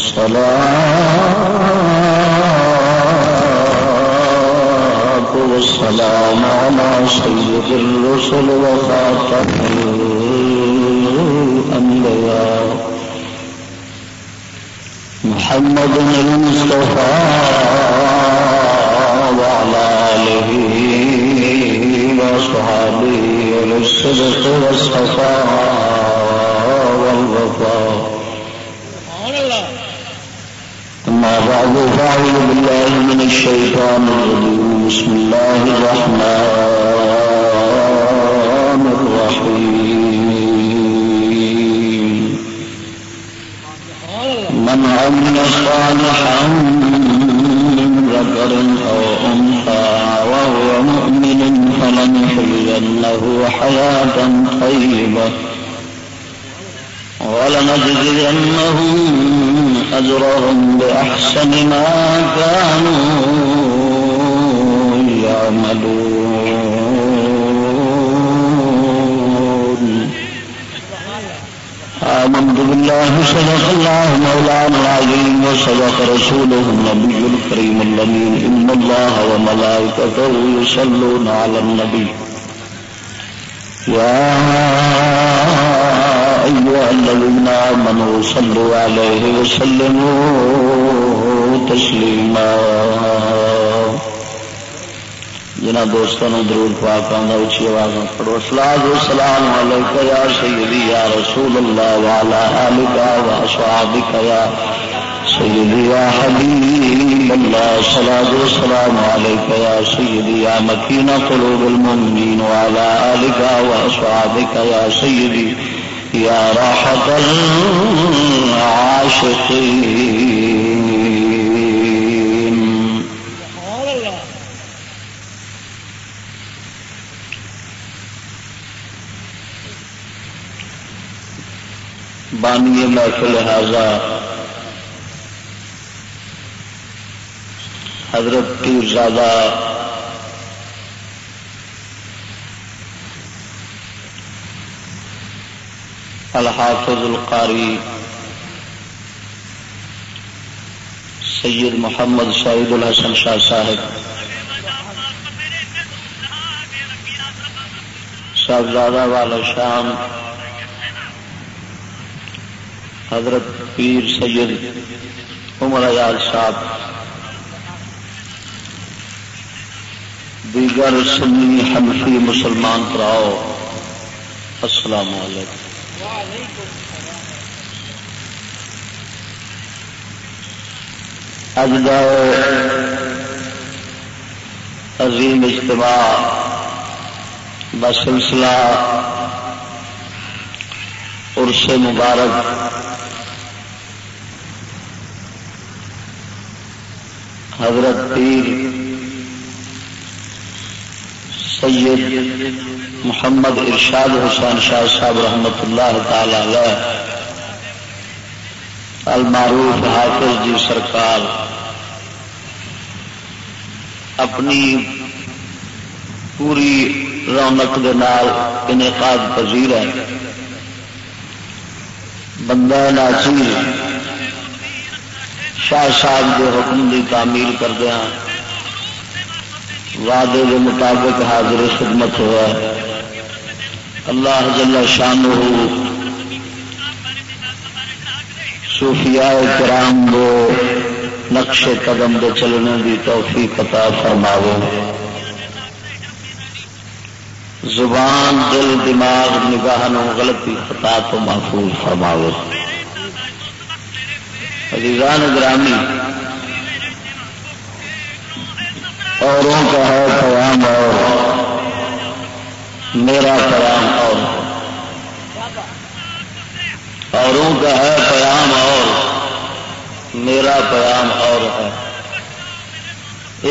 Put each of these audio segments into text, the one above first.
والصلاة والسلام على سيد الرسل وخاتم الأنبياء. محمد المصطفى وعلى آله وصحابه للصدق والصفاء والوفاء. بعد فأعوذ بالله من الشيطان الرجيم. بسم الله الرحمن الرحيم. من عمل صالحا من ذكر أو أنثى وهو مؤمن فلنحيينه حياة طيبة. ولنجزينهم أجرهم بأحسن ما كانوا يعملون. آمنت بالله، صدق الله مولانا العظيم، وصدق رسوله النبي الكريم اللمين إن الله وملائكته يصلون على النبي. يا آمنوا، صلوا عليه وسلموا تسليما جنا دوستوں درود پاک آدھا اچھی آواز پڑھو. سلاد سلام علیک یا سیدی، یا رسول اللہ والا آلکا و صحابک یا سیدی، یا حبیب اللہ. سلاد سلام علیک یا سیدی، یا مکین قلوب المؤمنین والا آلکا و صحابک یا سیدی. یا راحت العاشقین بانی محفل لہذا حضرت پیر زادہ الحافظ القاری سید محمد سعید الحسن شاہ صاحب، صاحبزادہ والا شام، حضرت پیر سید عمر ایاز صاحب، دیگر سنی حنفی مسلمان پراؤ، السلام علیکم۔ اج کا عظیم اجتماع بسلسلہ عرس مبارک حضرت پیر سید محمد ارشاد حسین شاہ صاحب رحمت اللہ تعالی علیہ، المعروف حافظ جی سرکار، اپنی پوری رونق دے نال انعقاد پذیر ہے۔ بندہ ناچیر شاہ صاحب کے حکم کی تعمیر کردیا ہاں، وعدے کے مطابق حاضر خدمت ہوا ہے۔ اللہ جل شان صوفیاء کرام دو نقش قدم دے چلنے کی توفیق عطا فرماو زبان، دل، دماغ، نگاہ نو غلطی خطا تو محفوظ فرماو عزیزان گرامی، اوروں کا ہے قیام اور میرا قیام اور اوروں کا ہے پیام اور میرا پیام اور ہے۔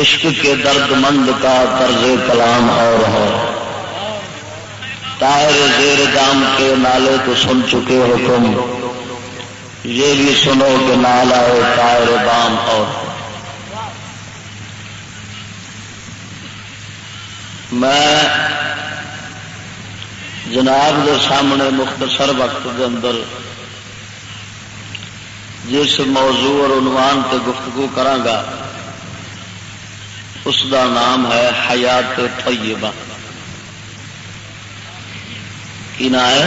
عشق کے درد مند کا طرز کلام اور ہے۔ طاہر زیر دام کے نالے تو سن چکے ہو تم۔ یہ بھی سنو کہ نالا ہے طاہر دام اور۔ میں جناب کے سامنے مختصر وقت کے اندر جس موضوع اور عنوان تے گفتگو کرانگا، اس دا نام ہے حیات طیبہ۔ کی نا ہے؟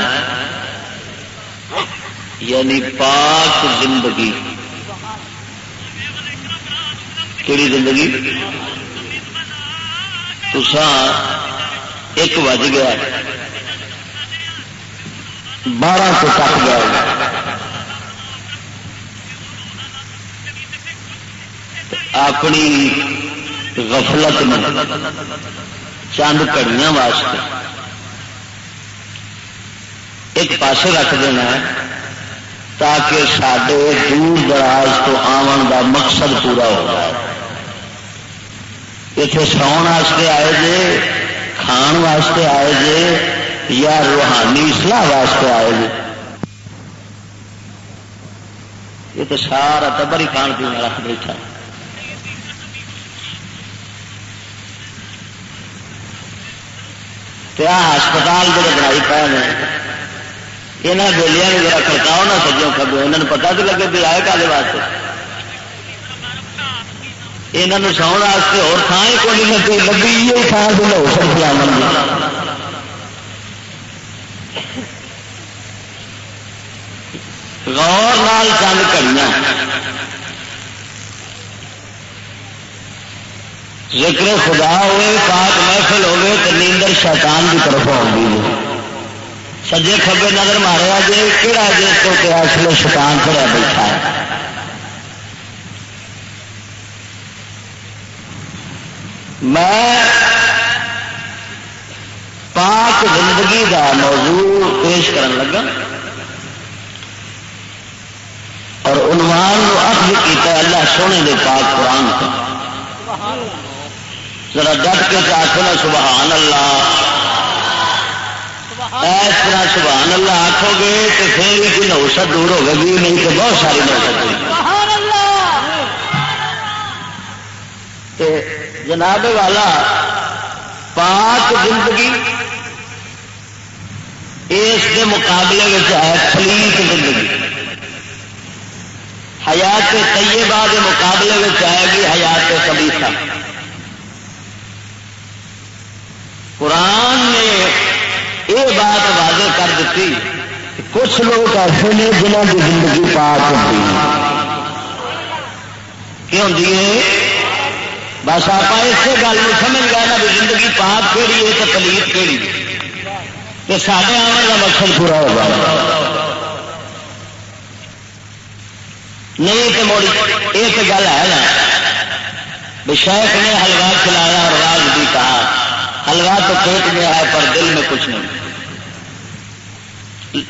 یعنی پاک زندگی۔ کہڑی زندگی؟ ایک بج گیا۔ بارہ سو کٹ گیا اپنی غفلت میں چند کڑیاں واسطے ایک پاسے رکھ دینا ہے تاکہ سڈے دور دراز تو آن کا مقصد پورا ہو جائے۔ اتنے ساؤن واسطے آئے جے، کھان واسطے آئے جے یا روحانی سلاح واسطے آئے جے یہ تو سارا تبر ہی کھان پینے رکھ بیٹھا ہسپتال جڑے بنائی پائے ہیں، یہاں بےلیاں ذرا کھڑکاؤ نہ سجو کبھی انہوں پتا تو لگے بھی آئے کالے واسطے۔ یہاں ساؤن واسطے اور تھان ہی کوئی نہیں لگی یہ تھان سے لو سر فلانا غور نال چند کڑیاں ذکر خدا ہوئے، پاک محفل ہوئے تو نیندر شیطان کی طرف آؤں سجے کبے نظر ماریا جی کہڑا جس کو کیا اس شیطان پڑیا بیٹھا ہے۔ میں پاک زندگی کا موضوع پیش کرن لگا اور عنوان اخذ کیا اللہ سونے دے پاک قرآن کا۔ ذرا ڈٹ کے آخو سبحان اللہ۔ اس طرح سبحان اللہ آخو گے تو پھر کوئی نوسط دور ہوگی نہیں تو بہت ساری نوسط جناب والا پاک زندگی اس کے مقابلے میں ہے خلیق زندگی۔ حیات طیبہ کے مقابلے میں آئے گی حیات کبیسا قرآن نے یہ بات واضح کر دیتی کچھ لوگ ایسے نے جنہوں کی زندگی پاک ہوتی کیوں دیے بس آپ اسی گل میں سمجھ گئے نا بھی زندگی پاک کہڑی ہے تو پلیت کہڑی ہے۔ کہ سارے آنے کا مقصد پورا ہوگا نہیں تو موڑی یہ تو گل ہے نا۔ شیخ نے حلوا کھلایا اور راج بھی کہا۔ حلوا تو پیٹ میں ہے پر دل میں کچھ نہیں۔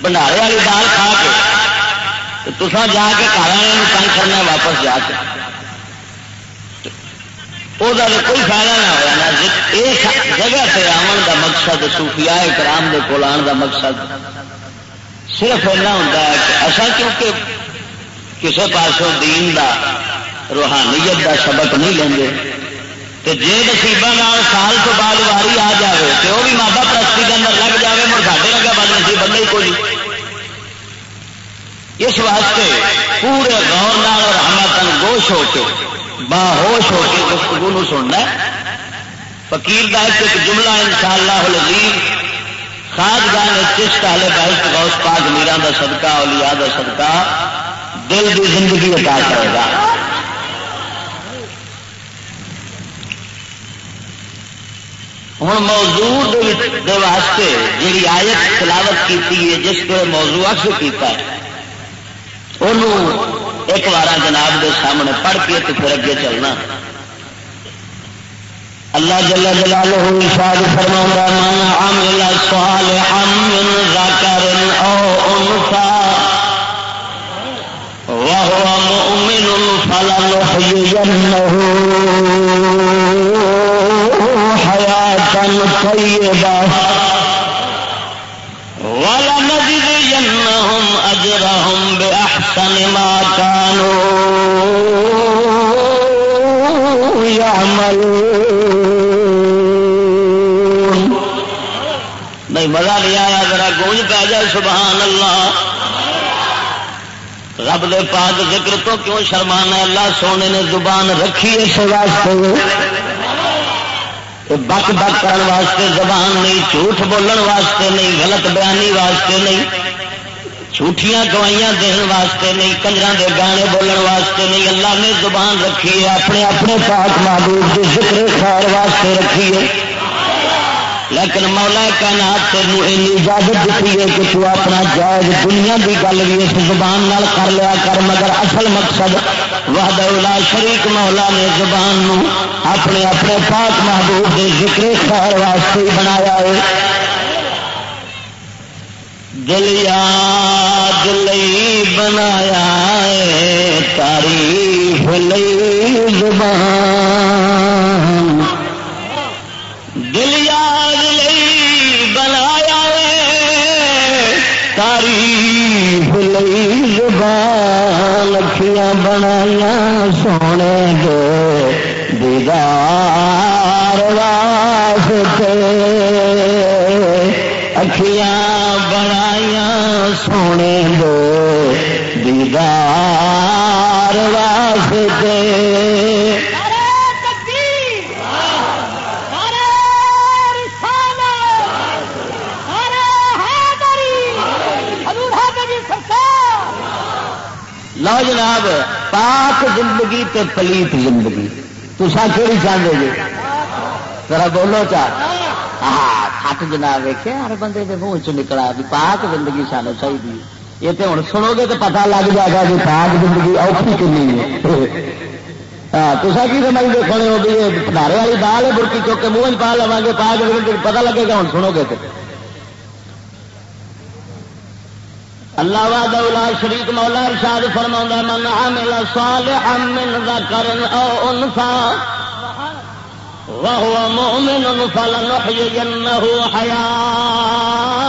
بنڈارے والی دال کھا کے تو جا کے کھانا تنگ کرنا واپس جا کے۔ وہ کوئی فائدہ نہ ہوا نا جگہ سے آن کا مقصد سوفیا کرام کے کول آن کا مقصد صرف ایسا ہوتا ہے کہ اصل کیونکہ کسی پاسوں دین دا روحانیت دا سبق نہیں لیں گے تو جی نصیبہ سال تو بعد واری آ جائے تو وہ بھی مادہ پرستی کے اندر لگ جائے مر ساڈے لگا بد نصیب بندے ہی کوئی اس واسطے پورے گور اور ہمتن گوش ہو کے باہوش ہو کے گفتگو نو سننا فقیر کا ایک جملہ ان شاء اللہ خاص گان چشت والے بحث غوث پاک میرا دا صدقہ، اولیاء دا صدقہ دل کی زندگی عطا کرے گا۔ ہوں موضوع واسطے جی آیت تلاوت کی جس کے موضوع اکثر کیتا ہے انہوں ایک بار جناب دے سامنے پڑھ کے تو پھر اگے چلنا۔ اللہ جل جلالہ ارشاد فرماؤں من عمل صالحا من ذکر او انثى وهو مؤمن فلنحيينه حياة طيبة ولنجزينهم أجرهم بأحسن ما كانوا يعملون. نہیں مزہ نہیں آیا، ذرا گونج پہ جائے، سبحان اللہ. رب دے پاک ذکر تو کیوں شرمانا اللہ سونے نے زبان رکھی اس واسطے. بک بک کرنے واسطے، زبان نہیں، جھوٹ بولن واسطے نہیں، غلط بیانی واسطے نہیں. جھوٹیاں گوائیاں دن واسطے نہیں کنجر دے گانے بولن واسطے نہیں، اللہ نے زبان رکھی ہے، اپنے اپنے پاک محبوب کے ذکر خیر واسطے رکھی ہے۔ لیکن مولا کائنات تینوں این اجازت دیتی ہے کہ تو اپنا جائز دنیا کی گل بھی اس زبان نال کر لیا کر، مگر اصل مقصد وحد اولا شریک مولا نے زبان نو اپنے اپنے پاک محبوب کے ذکر خیر واسطے بنایا ہے۔ دل یاد لئی بنایا ہے، تاریخ لئی زبان۔ دل یاد لئی بنایا تاریخ لئی زبان۔ اکھیاں بنایا سونے دے، دیدار جناب، پاک زندگی تے پلیت زندگی۔ تسا کہڑی چاہتے جی؟ ذرا بولو چاہ ہٹ جناب ویکیا ہر بندے کے منہ چ نکلا بھی پاک زندگی سانو چاہیے یہ تو ہوں سنو گے تو پتا لگ جائے گا کہ پاک زندگی اوکھی کنی ہے۔ تصا کی سمجھتے کھڑے ہو گئی پھارے والی دال ہے برکی چوک کے منہ پا لوا گے، پاک زندگی پتا لگے گا ہوں سنو گے تو اللہ وعد اولا شریک مولا ارشاد فرما من عمل صالحا من ذکر او انفا وهو مؤمن فلنحيينه حياة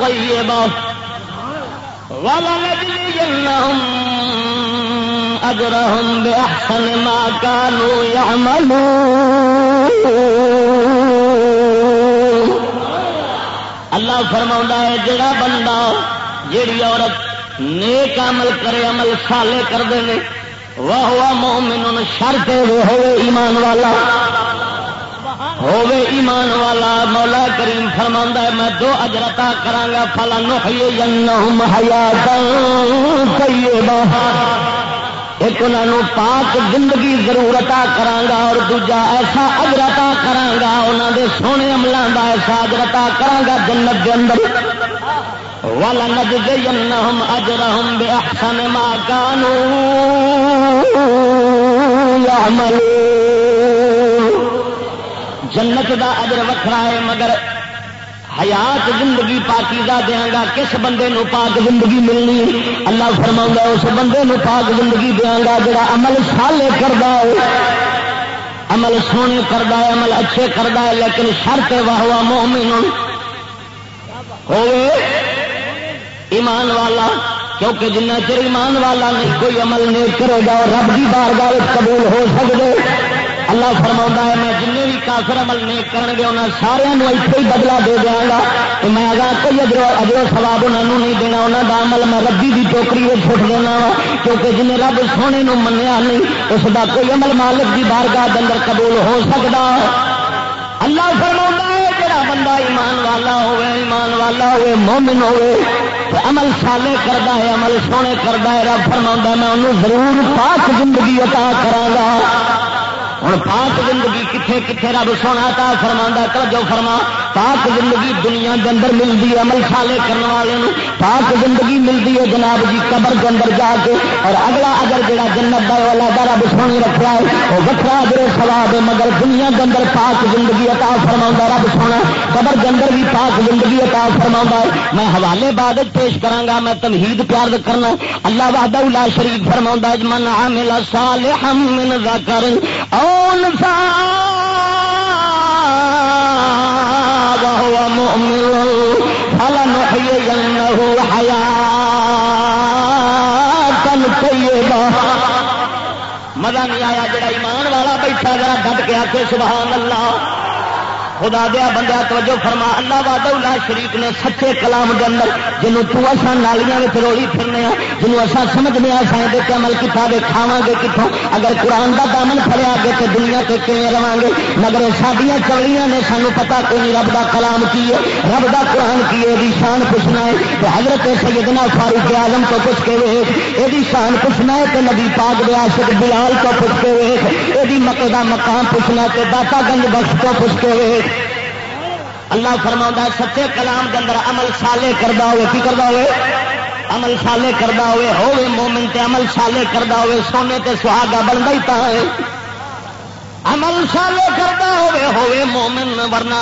طيبة ولنجزينهم أجرهم بأحسن ما كانوا يعملون اللہ فرما ہے، جڑا بندہ جیڑی عورت نیک عمل کرے، عمل سالے کرتے ہیں واہ ہوا مومن شرط ہوئے ایمان والا۔ ہوے ایمان والا، مولا کریم فرما ہے، میں دو اجرتا کرا فلا نوحی ایک انہوں پاک زندگی ضرورتا کرانگا اور دوجا ایسا اجرتا کرانگا انہوں دے سونے عملوں کا ایسا اجرتا کرانگا جنت دے اندر۔ وَلَنَجْزِيَنَّهُمْ أَجْرَهُمْ بِأَحْسَنِ مَا كَانُوا يَعْمَلُونَ. جنت دا اجر وکھرا ہے، مگر حیات زندگی پاکیزہ دیا گا، کس بندے نو پاک زندگی ملنی؟ اللہ فرما اس بندے نو پاک زندگی دیا گا جڑا عمل سالے کرتا ہے۔ عمل سونے کرتا ہے، عمل اچھے کرتا ہے، لیکن شرط واہ واہ مومن ہوئے۔ ایمان والا، کیونکہ جنہ چر ایمان والا نہیں کوئی عمل نہیں کرے گا، اور رب کی بار قبول ہو سکتے اللہ فرما ہے، میں جن بھی کافر عمل نہیں کریں گے انہیں سارے اتنے ہی بدلا دے دیا گا۔ تو میں اگر کوئی اجرو اجرو سواب انہوں نہیں دینا انہوں کا عمل میں ربی کی ٹوکری میں چھٹ دینا وا، کیونکہ جن رب سونے نو منیا نہیں، اس کا کوئی عمل مالک کی بارگاہ اندر قبول ہو سکتا اللہ فرما ہے، جڑا بندہ ایمان والا ہوئے ایمان والا ہوئے مومن ہوئے عمل سالے کرتا ہے، عمل سونے کرتا ہے، رب فرما میں انہوں ضرور پاک زندگی عطا کرا ہوں پاک زندگی کتنے کتنے رب سونا تا فرما توجہ فرما، پاک زندگی دنیا کے اندر ملتی ہے، عمل سالے کرنے والے پاک زندگی ملتی ہے جناب جی قبر کے اندر جا کے اور اگلا اگر جڑا جنت کا والا دا رب سونی رکھا ہے۔ وہ وکرا اگر سواب ہے، مگر دنیا کے اندر پاک زندگی عطا فرما رب سونا۔ قبر کے اندر بھی پاک زندگی عطا فرما ہے۔ میں حوالے بعد پیش کرا میں تمہید پیار کرنا اللہ وحدہ لا شریف فرما من عامل صالحا من ذکر او انسا وهو مؤمن، فلنحيينه حياة طيبة۔ مزہ نہیں آیا، جڑا ایمان والا بیٹھا ذرا ڈٹ کے آتے سبحان اللہ۔ خدا دیا بندہ توجہ فرما، اللہ واد اللہ شریف نے سچے کلام کے اندر جنوں تو اصا نالیاں روڑی پھرنے ہاں جنوں اصا سمجھنے ہاں سائیں دے عمل کتا گے کھاوا گے کتوں اگر قرآن کا دامن پڑیا گے تو دنیا کے کیون رہا گے، مگر سڈیا چوڑیاں نے سانو پتا کوئی نہیں رب کا کلام کی ہے، رب کا قرآن کی ہے شان پوچھنا ہے۔ تو حضرت سیدنا فاروق آزم تو پوچھ کے ویخ یہ شان پوچھنا ہے تو نبی پاک دیا شک بلال تو پوچھ کے ویخ یہ مکے کا مقام پوچھنا تو داتا گنج بخش تو پوچھ کے ویخ اللہ فرما سچے کلام کے اندر عمل سالے کرتا ہوئے، کی کرتا ہوئے؟ عمل سالے کرتا ہوئے ہوئے مومن تے عمل سالے کرتا ہوئے، سونے تے سہاگا بنتا ہی تا ہے۔ عمل سالے کرتا ہوئے ہوئے مومن، ورنہ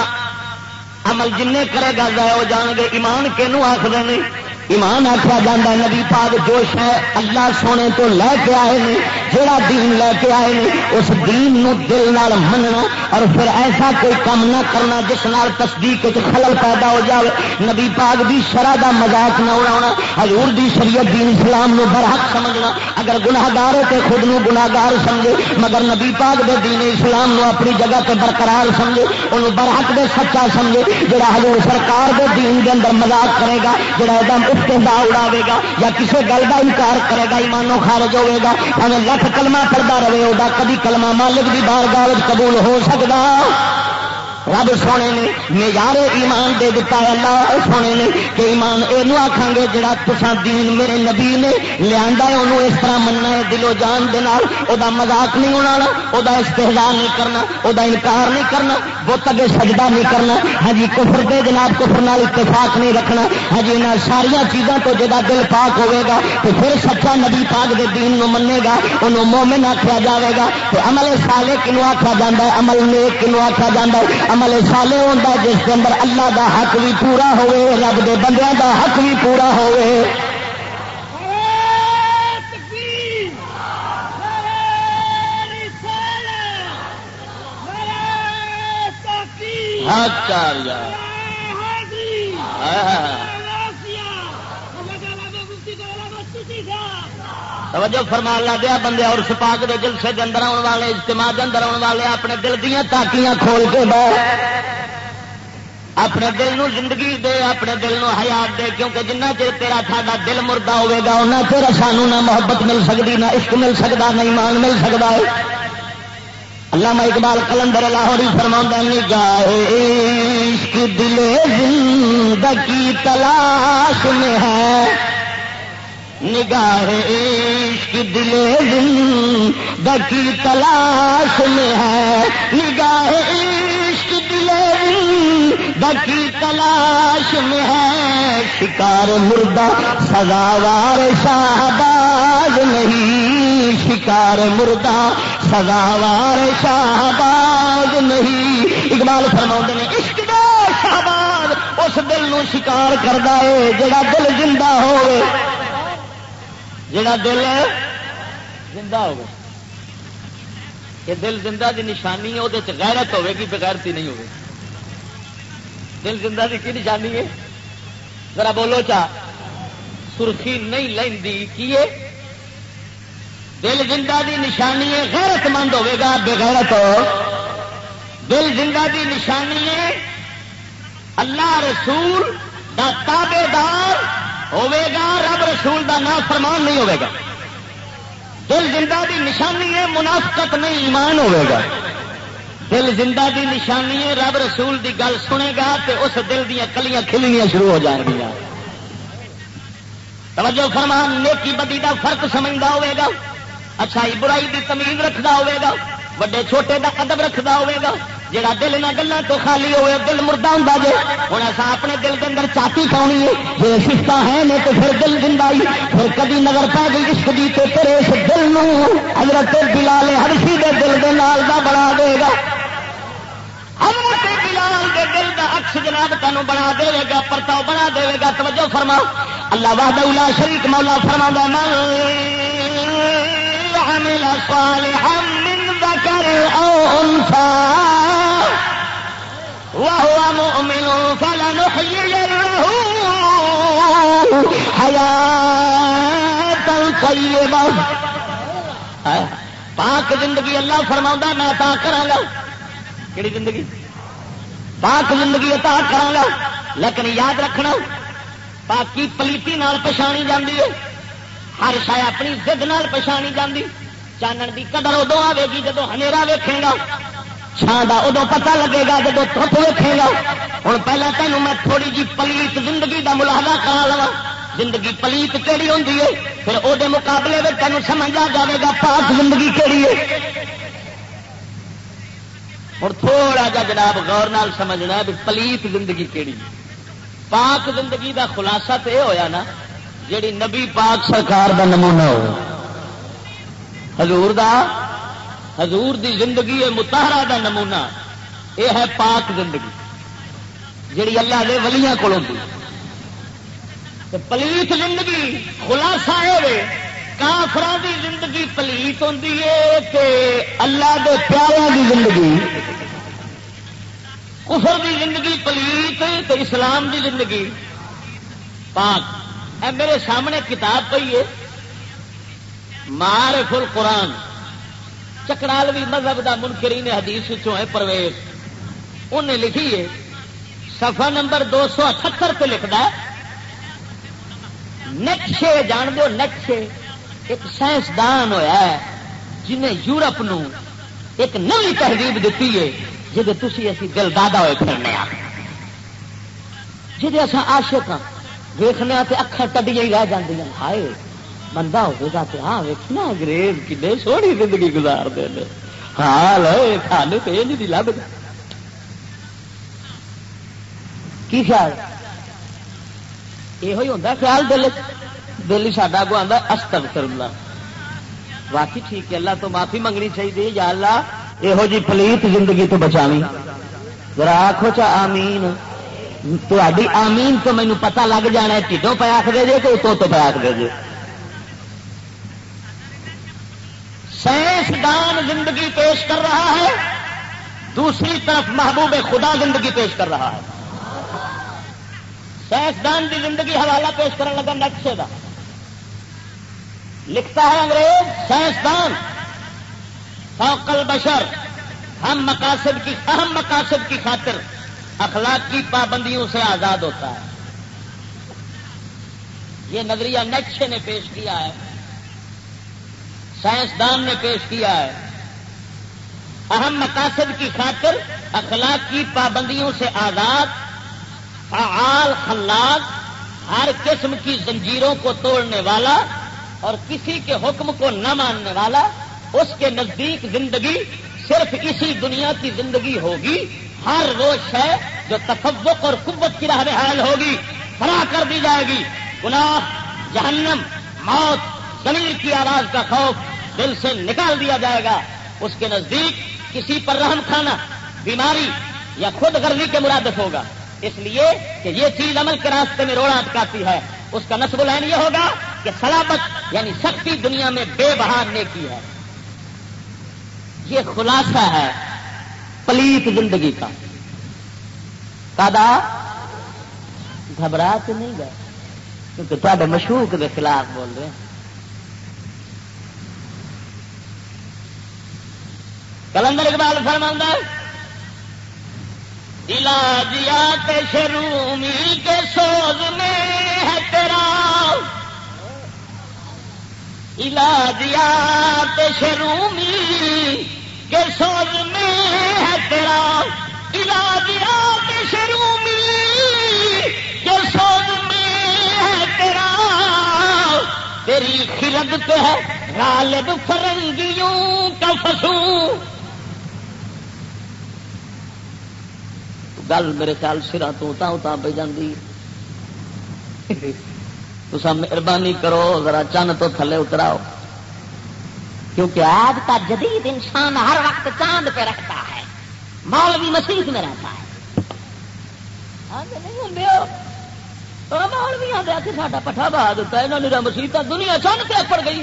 عمل جن کرے گا جائے وہ جان گے۔ ایمان کنو آخر نہیں ایمان آخیا جا نبی پاک جوش ہے، اللہ سونے تو لے کے آئے ہیں جڑا دین لے کے آئے ہیں اس دین نو دل نال مننا اور پھر ایسا کوئی کام نہ کرنا جس نال تصدیق خلل پیدا ہو جائے نبی پاک دی شرح دا مذاق نہ اڑا حضور دی شریعت دین اسلام نو برحق سمجھنا۔ اگر گناگار ہے تو خود نو گناگار سمجھے، مگر نبی پاک دے دین اسلام نو اپنی جگہ تے برقرار سمجھے انہوں برحق دے سچا سمجھے۔ جڑا حضور سرکار دے دین دے اندر مذاق کرے گا جڑا ایک استدا اڑاوے گا یا کسی گل کا انکار کرے گا ایمانو خارج ہوے گا ہمیں لکھ کلمہ پڑھتا رہے وہ کدی کلمہ مالک بھی بار گال قبول ہو سکتا رب سونے نے معیار ایمان دے دیتا ہے، اللہ سونے نے کہ ایمان یہ آخان گے جڑا تسا دین میرے نبی نے لیا انہوں اس طرح مننا ہے دلو جان دے نال۔ دا مذاق نہیں ہونا وہ استحصال نہیں کرنا وہ انکار نہیں کرنا، بت اگے سجدہ نہیں کرنا۔ ہاں جی کفر دے جناب، کفر نال اتفاق نہیں رکھنا۔ ہاں جی ان ساریا چیزوں تو جا دل پاک ہوے گا، تو پھر سچا نبی پاک دے دین نو منے گا انہوں مومن آخیا جائے گا۔ تو عمل سالے کنو آخیا جا عمل نیک کنو آخیا جا عمل سالے ہوتا جس کے اندر اللہ دا حق بھی پورا ہوئے، رب دے بندیاں دا حق بھی پورا ہوئے۔ ہاں، توجہ فرمان لا دیا بندے، اور سپاک دے جلسے کے اندر آنے والے، اجتماع کے اندر آنے والے، اپنے دل دیا تاکیاں کھول کے بہ اپنے دل نو زندگی دے، اپنے دل نو حیات دے، کیونکہ جنہ چر تیرا تھا دل مردہ ہوے گا انہیں چر سانو نہ محبت مل سکتی نہ عشق مل سکتا نہ ایمان مل سکتا ہے۔ علامہ اقبال کلندر لاہوری فرما نگاہ عشق دل زندگی تلاش میں ہے۔ نگاہ عشق دل زندگی تلاش میں ہے۔ نگاہ عشق دل زندگی تلاش میں ہے۔ شکار مردہ، سزاوار شہباز نہیں۔ شکار مردہ، سزاوار شہباز نہیں۔ اقبال فرما نے، عشق دا شہباز، اس دل نو شکار کرتا ہے، جڑا دل زندہ ہوئے جڑا دل زندہ ہوگا۔ یہ دل زندہ دی نشانی ہے وہ غیرت ہوے گی بغیرتی نہیں ہوگی دل زندہ دی کی نشانی ہے؟ ذرا بولو چا۔ سرخی نہیں لینی کی دل زندہ دی نشانی ہے، غیرت مند ہوے گا، بغیرت۔ ہو دل زندہ دی نشانی ہے، اللہ رسول دا تابے دار گا رب رسول دا نام فرمان نہیں ہوے گا دل زندہ دی نشانی ہے، منافقت نہیں، ایمان ہوے گا دل زندہ دی نشانی ہے، رب رسول دی گل سنے گا تے اس دل دیا کلیاں کھلنیاں شروع ہو جان گیا توجہ فرمان، نیکی بدی دا فرق سمجھتا ہوے گا اچھائی برائی دی تمیز رکھتا ہوے گا وڈے چھوٹے دا ادب رکھتا ہوے گا جہاں دل نہ گلوں تو خالی ہوئے، دل مردہ ہوں جی ہوں ایسا اپنے دل کے اندر چاٹی کھانی ہے۔ جی سفت ہے نہیں تو پھر دل دن پھر کدی نظر پہ گئی عشق دی تو تیرے اس دل نو۔ حضرت بلال ہرشی دے دل دے نال دا بنا دے گا۔ حضرت بلال دے دل دا اکس جناب تینوں بنا دے گا پرتاؤ بنا دے گا۔ توجہ فرما۔ اللہ وحدہ اولا شریک مولا فرما دا من عمل صالحا من ذکر او انثى وهو مؤمن فلنحيينه حياة طيبة. پاک زندگی اللہ فرما میں تا کرا گا کہڑی زندگی؟ پاک زندگی عطا کرا لیکن یاد رکھنا، پاکی پلیتی نال پچھانی جاتی ہے۔ ہر شاید اپنی زد نال پچھانی جاتی چانن کی قدر ادو آئے گی جدو ہنیرا ویکھے گا چھان کا ادو پتا لگے گا جب دھپ ویکھے گا۔ ہوں پہلے تینوں میں تھوڑی جی پلیت زندگی کا ملاحدہ کرا لوا زندگی پلیت کہڑی ہوں پھر وہ مقابلے میں تینوں سمجھ آ جائے گا پاک زندگی کہڑی ہے اور تھوڑا جا جناب غور نال سمجھنا بھی پلیت زندگی کہڑی پاک زندگی دا خلاصہ تو یہ ہویا نا، جیڑی نبی پاک سرکار دا نمونہ ہو۔ حضور دا حضور دی زندگی ہے متحرا دا نمونہ۔ یہ ہے پاک زندگی۔ جیڑی اللہ دے ولیاں کو پلیت زندگی خلاصہ ہے کافرا دی زندگی پلیت ہوتی ہے کہ اللہ دے پیاروں دی زندگی۔ کفر دی زندگی پلیت تو اسلام دی زندگی۔ پاک۔ اے میرے سامنے کتاب پی ہے مار فل قرآن چکرالوی مذہب دا منکرین حدیث چو ہے پرویز۔ انہیں لکھی ہے سفا نمبر دو سو اٹھتر پہ لکھتا ہے نقشے جان دو نقشے ایک سائنسدان ہوا ہے، جنہیں یورپ نو ایک نئی تہذیب دیتی ہے جی تھی اسی دل دادا ہوئے پھرنے جی اصا آشک ہاں ویخنے تو اکھا ٹڈیاں ہی رہ جی ہائے۔ بندہ ہوگا تو ہاں ویکنا انگریز کنے سونی زندگی گزار دے حال ہے سانو تو یہ نہیں کی خیال؟ یہ ہوتا خیال دل دل ہی ساڈا کو آتا استر کرنا باقی ٹھیک ہے، اللہ تو معافی منگنی چاہیے یا اللہ یہو جی پلیت زندگی تو بچاوی ذرا آخو چا آمین۔ تھی آمین تو مینو پتا لگ جانا ہے، ٹھڈوں پہ آخ دے جے کہ اتوں تو پہ آخ دے جے۔ سائنسدان زندگی پیش کر رہا ہے، دوسری طرف محبوب خدا زندگی پیش کر رہا ہے۔ سائنسدان کی زندگی حوالہ پیش کرنے لگا نقشے کا لکھتا ہے انگریز سائنسدان فوقل بشر، ہم مقاصد کی، اہم مقاصد کی خاطر اخلاق کی پابندیوں سے آزاد ہوتا ہے۔ یہ نظریہ نقشے نے پیش کیا ہے۔ سائنسدان نے پیش کیا ہے۔ اہم مقاصد کی خاطر اخلاق کی پابندیوں سے آزاد، فعال خلاق، ہر قسم کی زنجیروں کو توڑنے والا اور کسی کے حکم کو نہ ماننے والا، اس کے نزدیک زندگی صرف اسی دنیا کی زندگی ہوگی۔ ہر روز ہے جو تفوق اور قوت کی راہ حال ہوگی فرا کر دی جائے گی۔ گناہ، جہنم، موت زمین کی آواز کا خوف دل سے نکال دیا جائے گا۔ اس کے نزدیک کسی پر رحم کھانا بیماری یا خود غرضی کے مرادف ہوگا۔ اس لیے کہ یہ چیز عمل کے راستے میں روڑا اٹکاتی ہے۔ اس کا نصب العین یہ ہوگا کہ سلامت یعنی سختی دنیا میں بے بہار نیکی ہے۔ یہ خلاصہ ہے پلیت زندگی کا۔ کادا گھبرا کے نہیں گئے، کیونکہ تے مشہور کے خلاف بول رہے ہیں۔ کلندر اقبال فرماندہ علاجیات شرومی کے سوز میں ہے تیرا۔ علاجیات شرومی کے سوز میں ہے تیرا۔ علاجیات شرومی کے سوز میں ہے تیرا۔ تیری خرد پہ ہے غالب فرنگیوں کا فسوں۔ گل میرے خیال سرا تو پہ جاندی۔ تو مہربانی کرو، ذرا چند تو تھلے اتراؤ۔ کیونکہ آج کا جدید انسان ہر وقت چاند پہ رکھتا ہے۔ مولوی مسیح میں رہتا ہے۔ ہاں جی، ہاں، مولوی آدھے ساڈا پٹھا بہا دیتا ہے مسیحت دنیا چند پہ پڑ گئی۔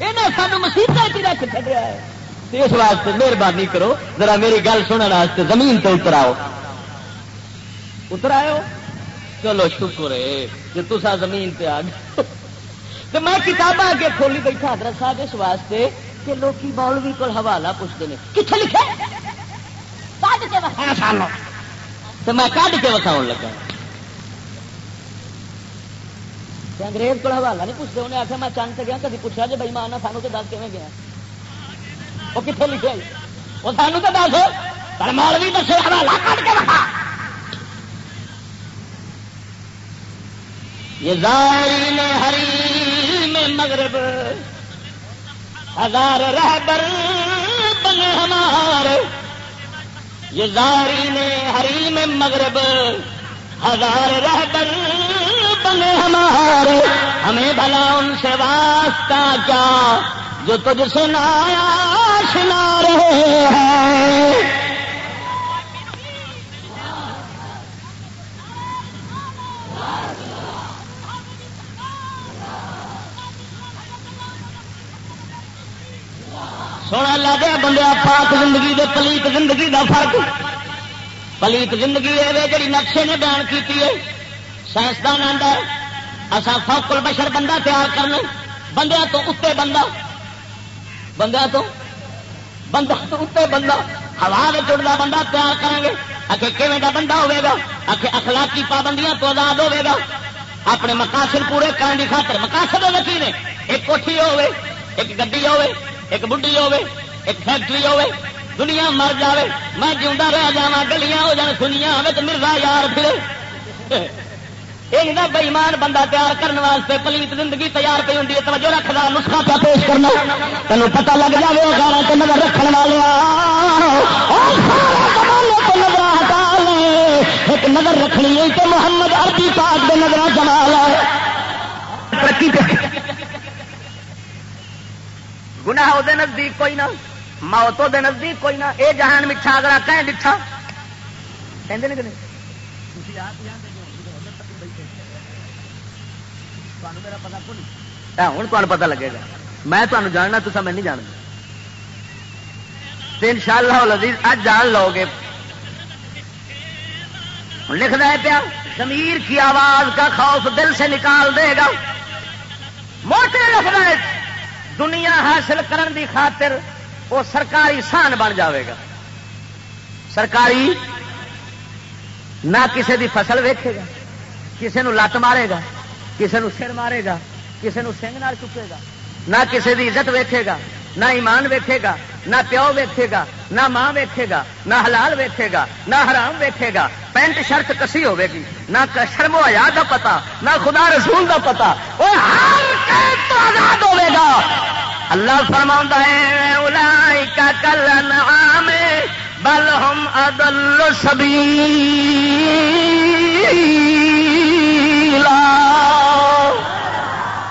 یہ سانو مسیحت رکھ چڑیا ہے۔ اس واسطے مہربانی کرو، ذرا میری گل سننے واسطے زمین تو اتراؤ۔ اتر آئے ہو؟ چلو شکر ہے جی تسا زمین پہ آ گئے۔ تو میں کتابیں اگے کھولی بیٹھا حضرت صاحب اس واسطے کہ لوگ مولوی کو حوالہ پوچھتے ہیں کتنے لکھے؟ تو میں کھ کے وساؤ لگا۔ انگریز کو حوالہ نہیں پوچھتے انہیں آخر میں چند سے گیا کبھی پوچھا جی بھائی مانا سانو تو دس کیون گیا۔ وہ کتنے لکھے؟ وہ سانو تو دس۔ بھی دسے حوالہ کٹ کے رکھا یہ زائرین ہری میں مغرب، ہزار رہبر بنے ہمارے یہ زائرین ہری میں مغرب، ہزار رہبر بنے ہمارے ہمیں بھلا ان سے واسطہ کیا جو تجھ سے نایا سنا رہے ہیں۔ سونا لا دیا بندہ پاک زندگی دے پلیت زندگی دا فرق۔ پلیت زندگی ہے جی نقشے نے بیان کی ہے سائنسدان آتا ہے اصا فوکل بشر بندہ تیار کرنا بندیا تو اتنے بندہ۔ بندہ تو بندہ تو اتنے بندہ۔ ہوا میں چڑھتا بندہ تیار کریں گے۔ آخر کھے کا بندہ ہوے گا؟ آخر اخلاقی پابندیاں تو آزاد ہوے گا۔ اپنے مقاصد پورے کرنے کی خاطر۔ مقاصد کی نے ایک کوٹھی ہوے ایک گڈی ہوے ایک بڈی ہوے ایک فیکٹری ہوے دنیا مر جائے میں جیوا رہ جا گلیاں ہو جان سنیا مرزا یار پھر یہ بےمان بندہ تیار کرنے واسطے پلیت زندگی تیار پی ہوں توجہ رکھنا نسخہ پہ پیش کرنا۔ تینوں پتا لگ جائے گانا تو نظر رکھنے والے نظر ہٹا لے۔ ایک نظر رکھنی ہے کہ محمد عربی پاک کے نظر جمال ہے ترقی گناہ وہ نزدیک کوئی نہ موت وہ نزدیک کوئی نہ۔ اے جہان میٹھا اگر کہیں ڈٹھا؟ کہ ہوں تمہیں پتا لگے گا۔ میں تمہیں جاننا تو میں نہیں جاننا۔ ان شاء اللہ لذیذ اج جان لو گے۔ لکھنا ہے پیا زمیر کی آواز کا خوف دل سے نکال دے گا۔ موٹے لکھنا ہے۔ دنیا حاصل کرن دی خاطر وہ سرکاری سان بن جاوے گا۔ سرکاری نہ کسی دی فصل ویکھے گا کسی نو لت مارے گا کسی نو سر مارے گا کسی نو سنگ نال چکے گا، نہ کسی دی عزت ویکھے گا۔ نہ ایمان ویکھے گا، نہ پیو ویکھے گا، نہ ماں ویکھے گا، نہ حلال ویکھے گا، نہ حرام ویکھے گا۔ پینٹ شرٹ کسی ہوے گی، نہ شرم و حیا کا پتا، نہ خدا رسول کا پتا۔ وہ آزاد ہوے گا۔ اللہ فرما ہے کل نام بل ہم ادل سبھی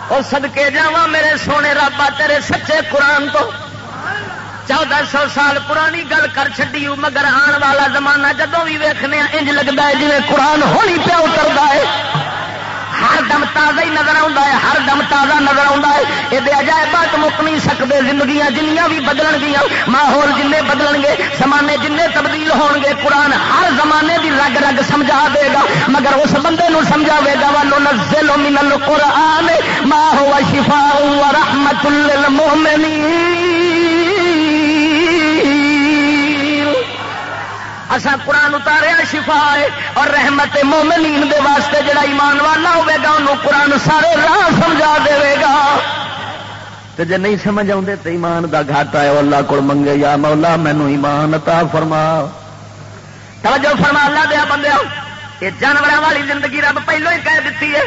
اور سدکے جاوا میرے سونے رابا تیرے سچے قرآن تو۔ چودہ سو سال پرانی گل کر چڈی مگر آن والا زمانہ جدو بھی ویخنے انج لگتا ہے جی قرآن ہونی پیا اترتا ہے۔ ہر دم تازہ ہی نظر آتا ہے، ہر دم تازہ نظر آتا ہے۔ یہ عجائبات مک نہیں سکتے زندگیاں جنیاں بھی بدل گیا ماحول جن بدل گے، زمانے جن تبدیل ہون گے۔ قرآن ہر زمانے کی رگ رگ سمجھا دے گا، مگر اس بندے نو سمجھا گا والو نزل من القرآن ما هو شفاء ورحمة للمؤمنين۔ اصا قرآن اتاریا شفا ہے اور رحمت مومنین دے واسطے جڑا ایمان والا ہوے گا انہوں قرآن سارے راہ سمجھا دے گا۔ تو جے نہیں سمجھ آتے تو ایمان دا گھاٹا ہے اللہ کو منگے، یا مولا مینو ایمان عطا فرما۔ توجہ فرما اللہ دیا بندے یہ جانور والی زندگی رب پہلو ہی کہہ دیتی ہے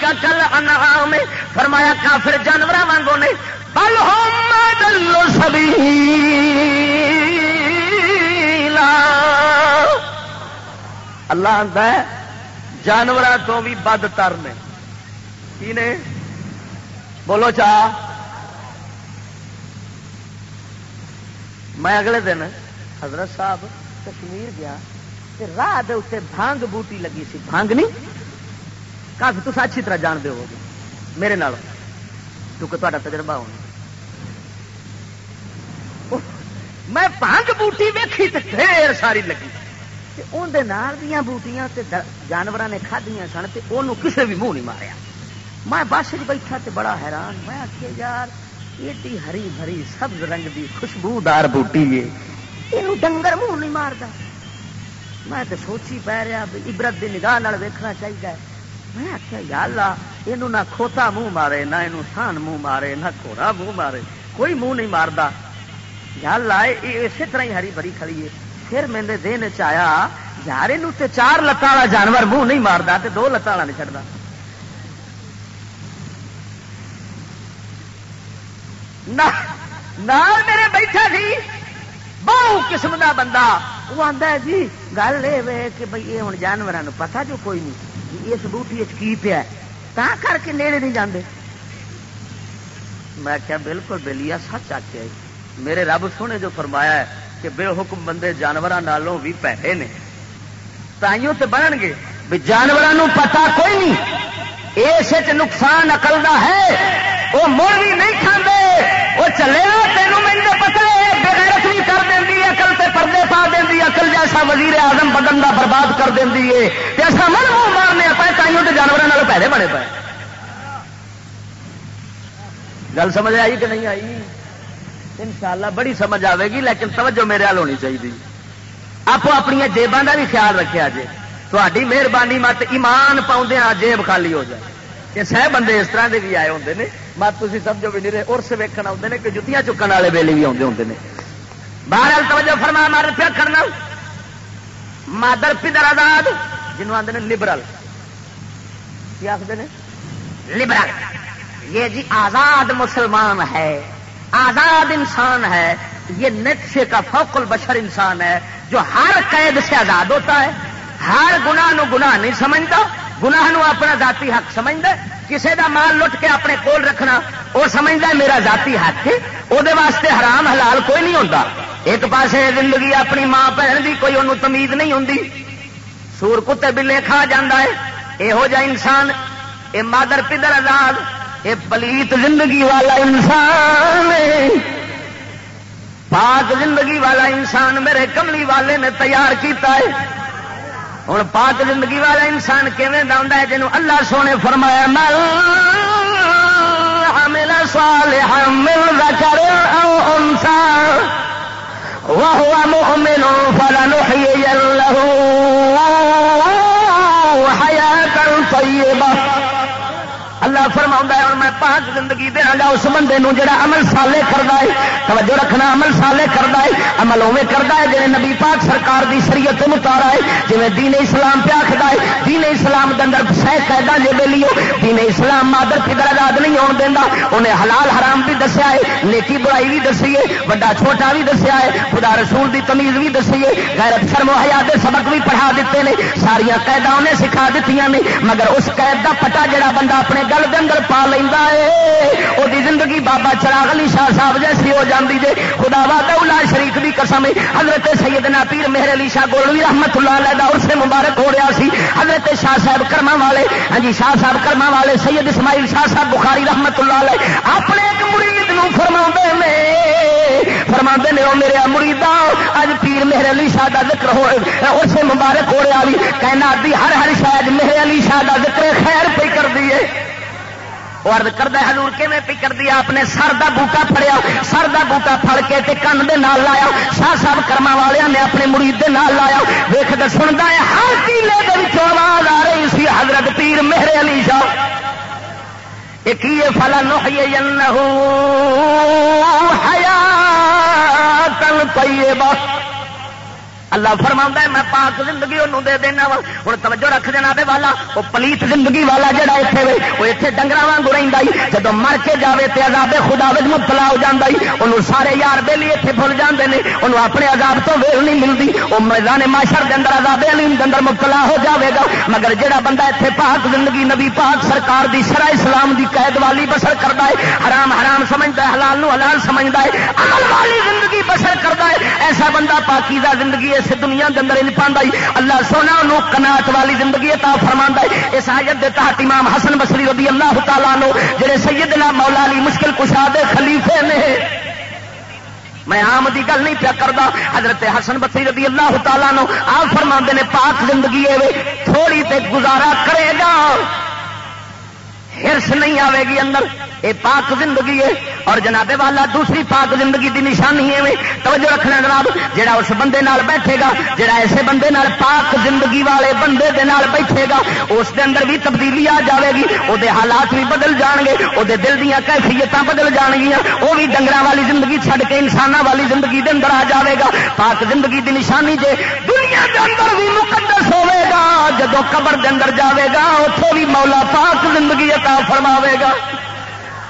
کا کل انعام۔ فرمایا کافر جانور وانگو نے بل ہم سبھی اللہ آتا ہے جانور تو بھی بد تر نے۔ کی نے؟ بولو چاہ میں اگلے دن حضرت صاحب کشمیر گیا راہ دے اتنے بھانگ بوٹی لگی سی۔ بھانگ نہیں؟ کافی تصا اچھی طرح جانتے ہو گے میرے نال، کیونکہ تا تجربہ ہونا۔ میں پانچ بوٹی ویکھی تو ڈھیر ساری لگی۔ اندر بوٹیاں جانور نے کھادیاں سن تو انہوں کسی بھی منہ نہیں ماریا۔ میں بس بیٹھا تے بڑا حیران، میں آخیا یار، ایڈی ہری بھری سبز رنگ دی خوشبودار بوٹی ہے۔ یہ ڈنگر منہ نہیں مارتا میں تو سوچی پی رہا عبرت کی نگاہ ویکنا چاہیے میں آخیا یا اللہ یہ نہ کھوتا منہ مارے، نہ یہ سان منہ مارے، نہ گھوڑا منہ مارے۔ کوئی منہ نہیں مارتا یا اللہ یہ اسی طرح ہی ہری بری کھڑی ہے۔ پھر میرے دن چیا یار یہ چار لتان والا جانور منہ نہیں مارتا تو دو لتان والا نہیں چڑھتا میرے بیٹھا سی، بہو قسم کا بندہ۔ وہ آتا ہے جی گل یہ کہ بھائی یہ ہوں جانوروں پتا جو کوئی نہیں جی، اس بوٹی کی پیا تا کر کے نیڑے نہیں جاندے۔ میں کیا بالکل بلیا، سچ آخیا میرے رب سونے جو فرمایا ہے کہ بے حکم بندے جانوروں بھی پیسے نے۔ تائیوں تے بنن گے۔ بھی جانوروں پتا کوئی نہیں۔ اس نقصان اقل کا ہے۔ وہ مڑ بھی نہیں کھانے وہ چلے تینوں مجھے پتا ہے بغیرت بھی کر دینی اقل سے پردے پا دینی اقل جیسا وزیر اعظم بدن کا برباد کر دینی ہے۔ ایسا من منہ مارنے پائے تائیوں کے جانوروں پیسے بنے پائے گل سمجھ آئی کہ نہیں آئی؟ انشاءاللہ بڑی سمجھ آئے گی، لیکن توجہ میرے حال ہونی چاہیے۔ آپ اپنی جیبان کا بھی خیال رکھا جی تاری مہربانی مت ایمان پاؤں جیب خالی ہو جائے۔ یہ سہ بندے اس طرح کے بھی آئے ہوں نے، مت تھی سمجھو بھی نہیں ارس ویکن آتے ہیں کہ جتیاں چکن والے ویلے بھی آتے ہوں باہر توجہ فرما مار پیا کرنا مادر پدر آزاد جنوب آتے ہیں لبرل۔ کیا آخر لبرل۔ یہ جی آزاد مسلمان ہے۔ آزاد انسان ہے، یہ نقشے کا فوق البشر انسان ہے جو ہر قید سے آزاد ہوتا ہے۔ ہر گناہ نو گناہ نہیں سمجھتا، گناہ نو اپنا ذاتی حق سمجھتا کسی دا مال لٹ کے اپنے کول رکھنا وہ سمجھتا میرا ذاتی حق وہ واسطے حرام حلال کوئی نہیں ہوتا ایک پاسے زندگی اپنی ماں بہن کی کوئی انہوں تمید نہیں ہوں سور کتے بلے کھا جا ہے۔ یہو جا انسان یہ مادر پدر آزاد یہ پلیت زندگی والا انسان پاک زندگی والا انسان میرے کملی والے نے تیار کیتا ہے۔ ہوں پاک زندگی والا انسان کیون ہے جنوں اللہ سونے فرمایا مل حمل صالح مل ذکر او انسان وهو مؤمن فلنحيي له حياة طيبة۔ اللہ فرما ہے، اور میں پانچ زندگی دیا گا اس بندے نو جڑا عمل سالے کرتا ہے، توجہ رکھنا، عمل سالے کرتا ہے، عمل اوے کرتا ہے جی نبی پاک سرکار دی شریعت متارا ہے جی دین اسلام پہ آخر ہے، دین اسلام کے اندر سہ قیدا جی بے لیو دین اسلام مادر فکر آزاد نہیں آن دینا انہیں حلال حرام بھی دسیا ہے، نیکی برائی بھی دسی ہے، وڈا چھوٹا بھی دسیا ہے، خدا رسول دی تمیز بھی دسی ہے غیرت شرم و حیا کے سبق بھی پڑھا دیتے ہیں ساریا قیدا انہیں سکھا دیتی نے، مگر اس قید کا پٹا جڑا بندہ اپنے گل کے اندر پا لینا ہے۔ وہ زندگی بابا چراغ علی شاہ صاحب جیسی ہو جاتی جی خدا وا شریف کی قسم حضرت سیدنا پیر مہر علی شاہ گولوی رحمت اللہ علیہ اس سے مبارک ہو رہا سی۔ حضرت شاہ صاحب کرما والے ہاں جی شاہ صاحب کرما والے سید اسماعیل شاہ صاحب بخاری رحمت اللہ علیہ۔ اپنے ایک مرید نو فرما میں فرما نے وہ میرے مریدا اج پیر مہر علی شاہ کا ذکر ہو اس مبارک ہو رہا بھی کہنا دی ہر ہر شاید مہر علی شاہ کا ذکر خیر پہ کر دیے وہ ارد کردہ ہزور کیون پی کر دیا اپنے سر کا بوٹا پڑیا سر کا بوٹا پڑ کے کن دے نال لایا شاہ صاحب کرما والے نے اپنے مرید دے نال لایا ویخ تو سنتا ہے ہر کیلے کے آواز آ رہی سی حضرت پیر مہر علی شاہ ایک فلا نوحی حیا تن پیے بس اللہ فرما ہے، میں پاک زندگی انہوں دے دینا وا۔ ہوں توجہ رکھ دینا بے والا، وہ پلیت زندگی والا جڑا اتنے وے، وہ اتنے ڈنگر واگ رہتا جب مر کے جائے تو عذاب خدا وج مبتلا ہو جاتا ہے انہوں سارے یار بہلی اتنے بھول جاتے ہیں انہوں اپنے عذاب تو ویل نہیں ملتی وہ میدان ماشر کے اندر عذاب علیم کے اندر مبتلا ہو جاوے گا۔ مگر جڑا بندہ اتنے پاک زندگی نبی پاک سرکار دی شرح اسلام دی قید والی بسر کرتا ہے، حرام حرام سمجھتا ہے، حلال نو حلال سمجھتا ہے عمل والی زندگی بسر کرتا ہے۔ ایسا بندہ پاکیزہ زندگی اس دنیا کے اندر نہیں پہ اللہ سونا انہوں کناٹ والی زندگی تا فرما ہے۔ اس آیت دے تحت امام حسن بسری رضی اللہ تعالیٰ نو جڑے سیدنا مولا علی مشکل کشا دے خلیفے نے۔ میں آم کی گل نہیں پیا کرتا حضرت حسن بسری رضی اللہ تعالیٰ نو آپ فرما نے پاک زندگی ہے تھوڑی تے گزارا کرے گا۔ ہرس نہیں آئے گی اندر۔ یہ پاک زندگی ہے اور جناب والا دوسری پاک زندگی دی نشانی ہے توجہ رکھنا جناب، جڑا اس بندے نال بیٹھے گا، جڑا ایسے بندے نال پاک زندگی والے بندے دے نال بیٹھے گا، اس دے اندر بھی تبدیلی آ جائے گی وہ حالات بھی بدل جان گے وہ دل دیا کیفیت بدل جان گیا وہ بھی ڈنگر والی زندگی چھڈ کے انسانوں والی زندگی دے اندر آ جائے گا۔ پاک زندگی دی نشانی جے دنیا دے اندر بھی مقدس ہوے گا جب قبر دے اندر جاوے گا اتوں بھی مولا پاک زندگی عطا فرماوے گا۔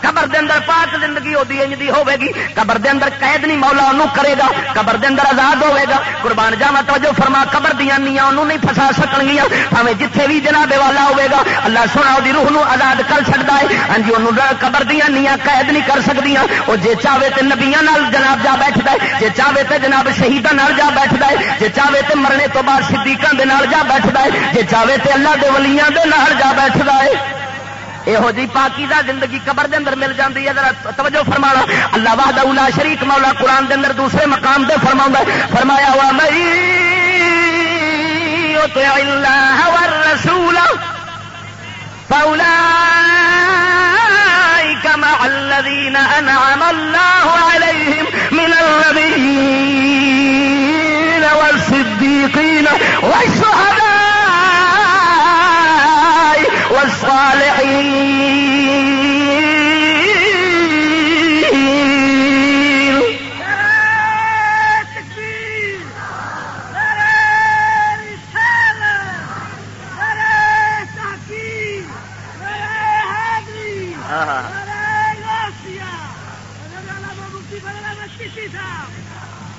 قبر دے اندر پاک زندگی ہوتی انجدی ہوے گی، قبر دے اندر قید نہیں مولا انہوں کرے گا، قبر دے اندر آزاد ہوے گا۔ قربان جاوا توجہ فرما، قبر دیا نیاں انہوں نہیں پھسا سکن گیا ہمیں جتھے بھی جناب والا ہوے گا، اللہ سونا وہ روح نو آزاد کر سکتا ہے۔ ہاں جی انہوں قبر دیا نیاں قید نہیں کر سکتی وہ جے چاہے تو نبیا جناب جا بیٹھتا ہے، جے چاہے تو جناب شہیدان جا بیٹھتا ہے، جے چاہے تو مرنے تو بعد صدیقان دے نال جا بیٹھتا ہے، جے چاہے تو اللہ دے ولیاں دے نال جا بیٹھتا ہے۔ یہو جی پاکی دا زندگی قبر دے اندر مل جاتی ہے، ذرا توجہ فرما اللہ واہد اولا شریک، مولا قرآن دے اندر دوسرے مقام دے فرما فرمایا ہوا مئی رسول پولا مع الذين أنعم الله عليهم من النبيين والصديقين والشهداء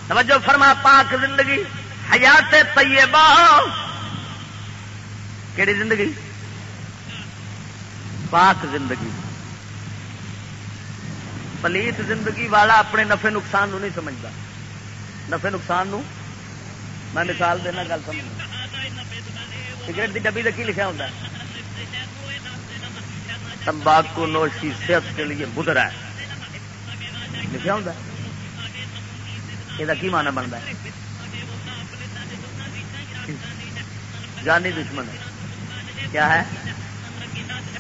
توجہ فرما پاک زندگی حیات طیبہ کیڑی زندگی؟ پاک زندگی۔ پلیت زندگی والا اپنے نفے نقصان نو نہیں سمجھتا۔ نفے نقصان نو میں مثال دینا گل سمجھ سگریٹ کی ڈبی کی لکھا ہوتا ہے؟ تمباکو نوشی صحت کے لیے بدرا ہے۔ لکھا ہوتا یہ کی مانا بنتا ہے؟ جانی دشمن کیا ہے؟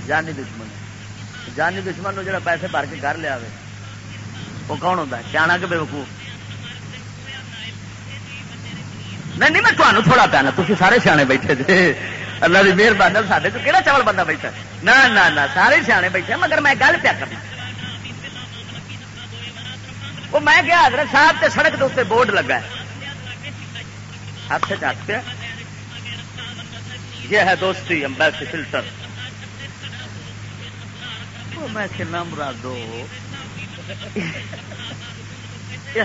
جانی دشمن۔ جانی دشمن نو جڑا پیسے بھر کے گھر لیا وہ کون ہوتا ہے؟ سیاح کہ بے وقوف؟ نہیں نہیں، میں تمہیں تھوڑا پیانا تھی سارے سیانے بیٹھے تھے۔ اللہ کی مہربانی سارے تو کہڑا چاول بندہ بیٹھا نہ نہ سارے سیانے بیٹھے مگر میں گل پیا کرنا۔ وہ میں گیا حضرت صاحب تے سڑک کے اتنے بورڈ لگا ہے۔ ہاتھ سے ہاتھ پیا۔ یہ ہے دوستی، امبیسی فلٹر۔ میں کھیلنا مرادو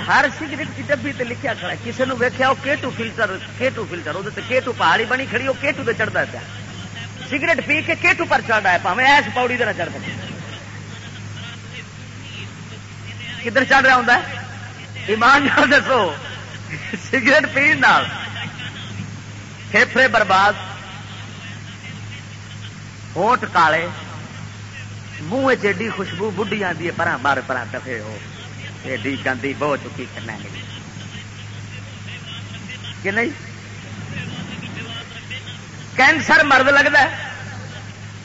ہر سگریٹ کی ڈبی تے لکھیا کھڑا کسی نے ویکیا وہ کیٹو فلٹر کیٹو فلٹر وہ کیٹو پہاڑی بنی کھڑی وہ کیٹو تے چڑھتا پیا۔ سگریٹ پی کے کیٹو پر چڑھ رہا ہے پاوے ایس پاؤڑی دے نہ چڑھ سکے کدھر چڑھ رہا ہوں ایمان دسو، سگریٹ پی نال۔ برباد ہوٹ کالے۔ منہ ایڈی خوشبو بڑھی آتی ہے پرا مار پرا دفے ہو ایڈی گندی بہت چکی کرنا کہ نہیں کینسر مرد لگتا ہے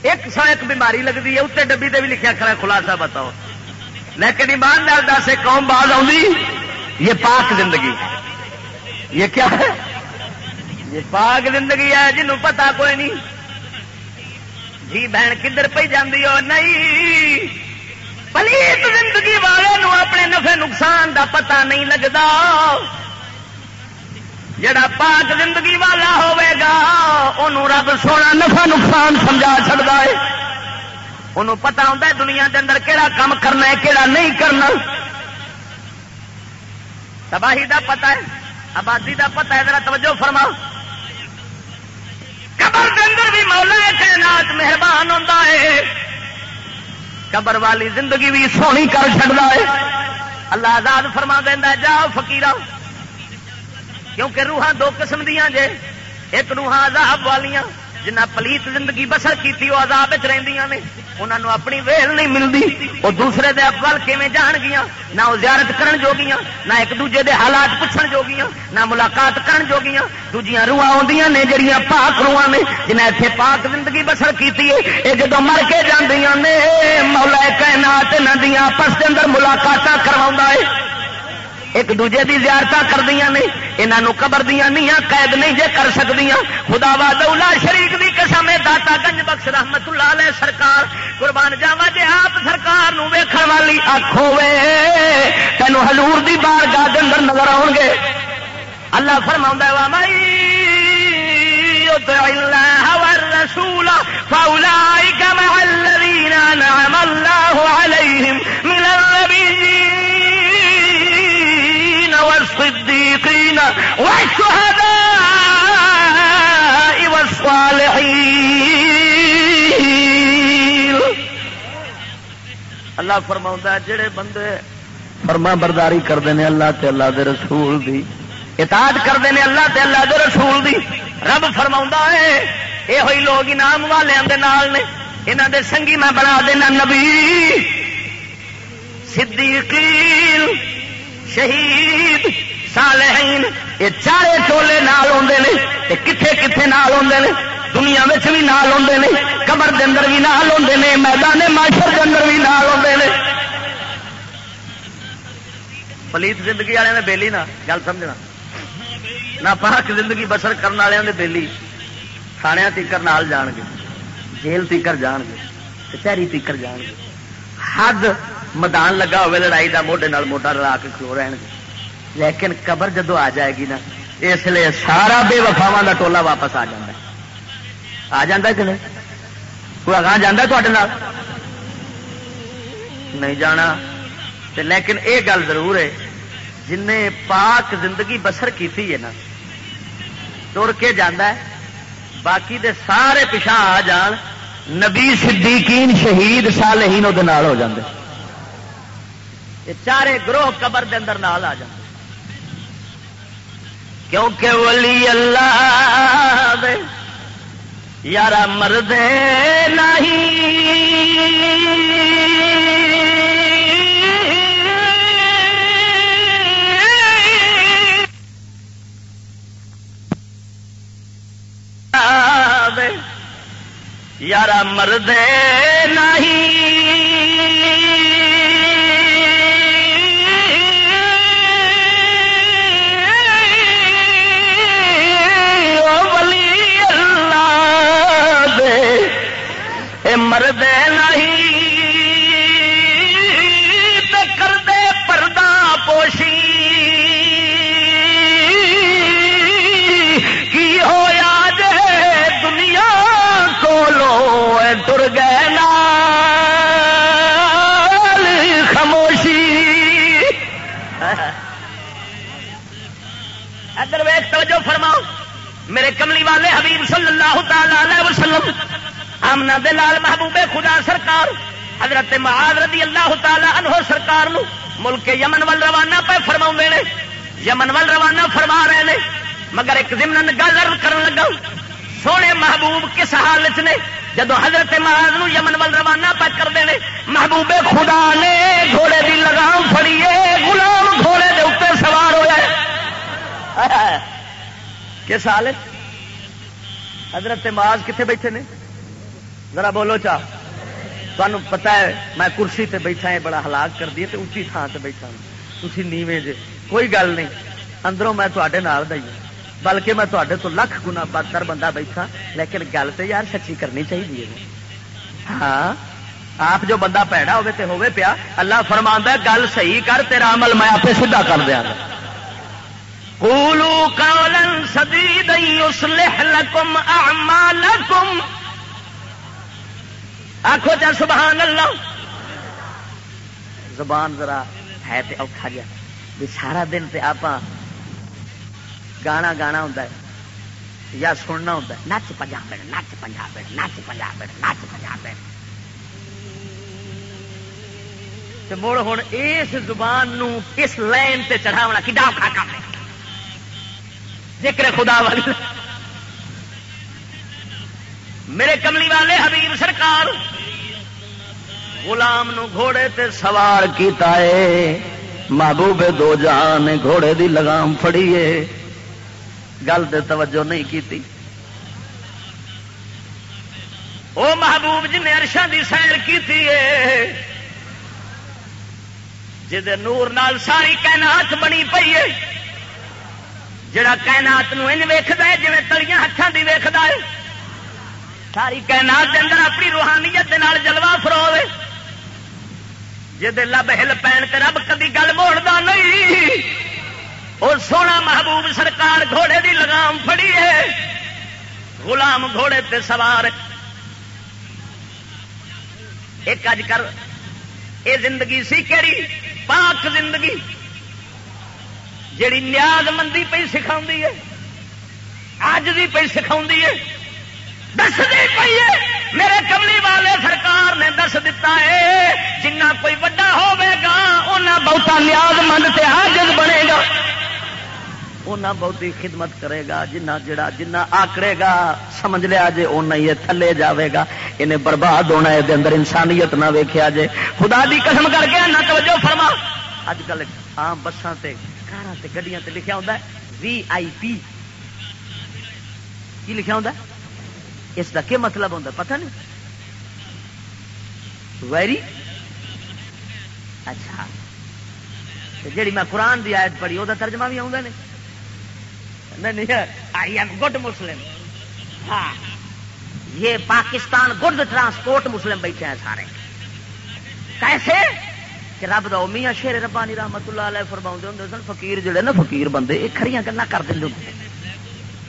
ایک سو ایک بیماری لگتی ہے اتنے ڈبی تے بھی لکھا کھڑا خلاصہ بتاؤ لیکن ایماندار دس ایک قوم باز آئی یہ پاک زندگی یہ کیا ہے یہ پاک زندگی ہے جنہوں پتا کوئی نہیں جی بہن کدھر پہ جاندی ہو نہیں؟ پلیت زندگی والے نو اپنے نفے نقصان دا پتہ نہیں لگتا جڑا پاک زندگی والا ہوے گا انہوں رب سونا نفا نقصان سمجھا چڑتا ہے۔ انہوں پتا ہوتا ہے دنیا کے اندر کہڑا کام کرنا ہے کہڑا نہیں کرنا۔ تباہی دا پتا ہے، آبادی دا پتا ہے، ذرا توجہ فرماؤ قبر دے اندر بھی مولا کائنات مہربان ہوتا ہے۔ قبر والی زندگی بھی سونی کر چڑتا ہے۔ اللہ آزاد فرما دینا جا فکیر کیونکہ روحان دو قسم دیا جے، ایک روحاں عذاب والیاں، جنہ پلیت زندگی بسر کی وہ عذاب رہندیاں نے۔ انہوں اپنی ویل نہیں ملتی وہ دوسرے دے ول کیویں جان گیا نہ وہ زیارت کرن جو گیا نہ ایک دوجے دے حالات پوچھن جو گیا نہ ملاقات کرن جو گیا دوجیاں روح آدیاں نے جڑیاں پاک روح نے، جنہیں اتنے پاک زندگی بسر کی یہ جدو مر کے جاندیاں نے، مولا کائنات نہ دیا آپس کے اندر ملاقات کروا ہے۔ ایک دوجے کی زیارت کردیا نے یہاں قبر دیا نیاں قید نہیں جے کر سکتی خدا وا دولا شریف کی قسم داتا گنج بخش رحمت اللہ علیہ سرکار۔ قربان جاوا جی آپ سرکار ویکھن والی اکھ ہوے تینوں ہلور کی بار گاہ اندر نظر آؤ گے۔ اللہ فرما وا مائی والرسول فأولئك مع الذين نعم الله عليهم من النبيين والصديقين والشهداء والصالحين. اللہ فرما جڑے بندے فرما برداری کرتے ہیں، اللہ تے اللہ دے رسول دی، اطاعت کرتے ہیں، اللہ تے اللہ دے رسول دی۔ رب فرما ہے یہ ہوئی لوگ انعام والوں نال نے یہاں دے سنگی میں بنا دینا نبی۔ صدیقین، شہید صالحین یہ چارے ٹولے نال آتے ہیں کتنے کتنے نال آتے ہیں دنیا بھی نال آتے ہیں قبر دے اندر بھی نال آتے ہیں میدان ماشر کے اندر بھی نال آتے ہیں پلیت زندگی والے نے بےلی نہ گل سمجھنا۔ نہ پاک زندگی بسر کرنے والوں نے بےلی تھانے تیکر نال جان گے، جیل تیکر جان گے، کچہری تیکر جان گے۔ حد میدان لگا ہوئے، لڑائی کا موڈے موٹا رلا کے کھلو رہن گے۔ لیکن قبر جدو آ جائے گی نا، اس لیے سارا بے وفاوا کا ٹولا واپس آ جا آ جا کہ نہیں؟ کوئی اگاں جانا تے نہیں جانا۔ لیکن یہ گل ضرور ہے جن پاک زندگی بسر کی ہے نا، تر کے جانا ہے، باقی دے سارے پچھا آ جان، نبی صدیقین شہید صالحین وہ ہو جاندے۔ یہ چارے گروہ قبر دے اندر نال آ جاندے۔ کیونکہ ولی اللہ دے یارا مرد نہیں۔ یارا مرد نہیں۔ مرد نہیں کر دے پردہ پوشی۔ کی ہوا جے دنیا کو لو تر گئے خاموشی۔ ادھر ویک توجہ فرماؤ۔ میرے کملی والے حبیب صلی اللہ تعالی وسلم آمنا دلال محبوب خدا سرکار، حضرت معاذ رضی اللہ تعالی عنہ سرکار نو ملک یمن ول روانہ پہ فرما نے۔ یمن ول روانہ فرما رہے ہیں مگر ایک زمن گل کر لگا۔ سونے محبوب کس حالت نے؟ جدو حضرت معاذ نو یمن ول روانہ پہ کرتے ہیں محبوب خدا نے گھوڑے دی لگام فڑیے غلام گھوڑے دے اتنے سوار ہوا کس حالت حضرت معاذ کتنے بیٹھے نے؟ ذرا بولو چاہ تمہیں پتا ہے، میں کرسی تے بیٹھا ہے بڑا ہلاک کر دیے تو اچھی تھان سے بیٹھا ہوں تھی نیویں جے۔ کوئی گل نہیں۔ اندروں میں تے دئی ہاں۔ بلکہ میں تے تو لکھ گنا بدتر بندہ بیٹھا۔ لیکن گل تو یار سچی کرنی چاہیے ہاں۔ آپ جو بندہ پیڑا ہوگی تو ہوگے پیا، اللہ فرما گل صحیح کر، تیرا عمل میں آپ سیدھا کر دیا گا۔ قولوا قولا سديدا يصلح لكم اعمالكم آخو چا سبحان اللہ۔ زبان ذرا ہے تے اوکھا گیا بھی سارا دن تے آپ گانا گانا ہوں یا سننا ہوں نچ پنجاب نچ پنجاب نچ پنجاب نچ پنجاب مڑ ہوں اس زبان نو اس لائن تے چڑھاونا کھا کام ہے؟ ذکر خدا والی۔ میرے کملی والے حبیب سرکار، غلام نو گھوڑے تے سوار کیتا ہے محبوب دو جان گھوڑے دی لگام فڑی ہے گل تے توجہ نہیں کیتی۔ او محبوب جن نے ارشا دی سیر کی جہد نور نال ساری کائنات بنی پئی ہے جڑا کائنات نو ان ویکھدا ہے جویں تلیاں ہاتھاں دی ویکھدا ہے ساری کائنات دے اندر اپنی روحانیت دے نال جلوہ فروے جے لب ہل پین تے رب کدی گل موڑدا نہیں۔ اور سونا محبوب سرکار گھوڑے دی لگام فڑی ہے۔ غلام گھوڑے تے سوار۔ ایک اج کر۔ اے زندگی سی کہڑی پاک زندگی۔ جیڑی نیاز مندی پہ سکھا ہے۔ اج بھی پہ سکھا ہے۔ دس دی پی ہے میرے کملی والے سرکار نے دس دتا ہے، جنہ کوئی وڈا ہوگا انہیں بہتا نیاز مند سے حاجز بنے گا۔ بہتی خدمت کرے گا، جنہ جڑا جنہ آکڑے گا، سمجھ لیا جی اُنہ ہی تھلے جاوے گا۔ انہیں برباد ہونا ہے دے اندر انسانیت نہ ویکیا جے۔ خدا دی قسم کر کے نہ توجہ فرما۔ اج کل آم بسان سے کار سے گڈیاں تے لکھا ہوتا ہے، وی آئی پی۔ کی لکھا ہوتا ہے؟ اس کا کیا مطلب ہوتا پتہ نہیں۔ ویری؟ اچھا۔ جیڑی میں قرآن دی آیت پڑھی وہ ترجمہ بھی آؤں نہیں آئی ایم گڈ مسلم ہاں۔ یہ پاکستان گڈ ٹرانسپورٹ مسلم بیٹھے ہیں سارے۔ کیسے؟ کہ رب دو میاں شیر ربانی رحمت اللہ علیہ فرما ہوں سن فقیر جڑے نا، فقیر بندے یہ کھڑیاں گلا کر دیں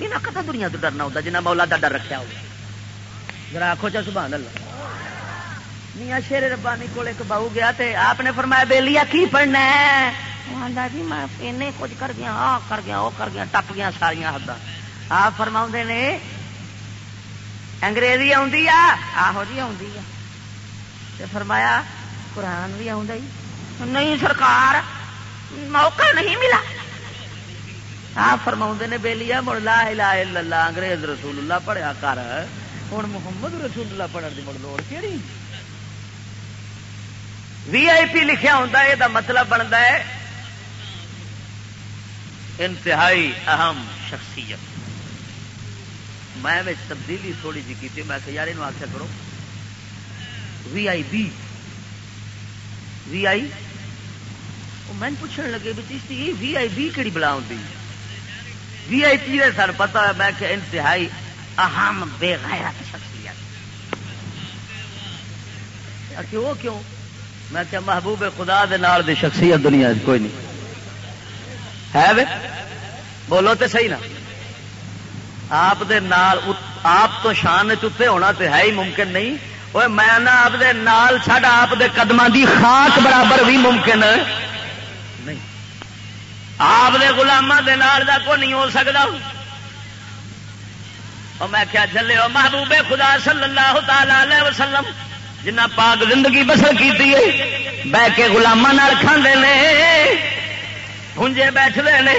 یہ کتا دنیا تو ڈرنا ہوتا جنہیں مولا کا ڈر رکھا ہو ذرا آخو چا سبحان اللہ۔ میاں شیر ربانی کو ایک بہو گیا تے آپ نے فرمایا بے لیا کی پڑھنا ہے؟ جی میں کچھ کر گیا، آ کر گیا وہ کر گیا، ٹپ گیا ساریا حد آپ فرما نے، انگریزی آہو جی آ۔ فرمایا، قرآن بھی آ نہیں سرکار، موقع نہیں ملا۔ آپ فرما نے بے لیا مڑ لا لا لا انگریز رسول اللہ پڑھیا کر۔ ہوں۔ محمد رسول اللہ پڑھنے کی مڑ لوڑ کہڑی وی آئی پی لکھا ہوتا یہ مطلب بنتا ہے انتہائی اہم شخصیت۔ میں تبدیلی تھوڑی جی کی میں کہ یار یہ آخیا کرو۔ وی آئی بی وی آئی میں پوچھنے لگے بھی چیز وی آئی بی کہڑی بلا ہوتی وی آئی پی سر پتا میں کہ انتہائی اہم بے غیرت شخصیت۔ وہ کیوں؟ میں کیا محبوب خدا دے نال دی شخصیت دنیا کوئی نہیں۔ ہے وے؟ بولو تو صحیح نا۔ آپ دے نال آپ تو شان چتے ہونا تو ہے ہی ممکن نہیں۔ وہ میں آپ دے نال چھڈ، آپ دے قدم دی خاک برابر بھی ممکن۔ نہیں۔ آپ دے گلامہ دے نال دا کو نہیں ہو سکتا اور میں کیا چلے ہو محبوب خدا صلی اللہ تعالی وسلم، جنہ پاک زندگی بسر کی بہ کے گلاما کھانے ہنجے بیٹھتے ہیں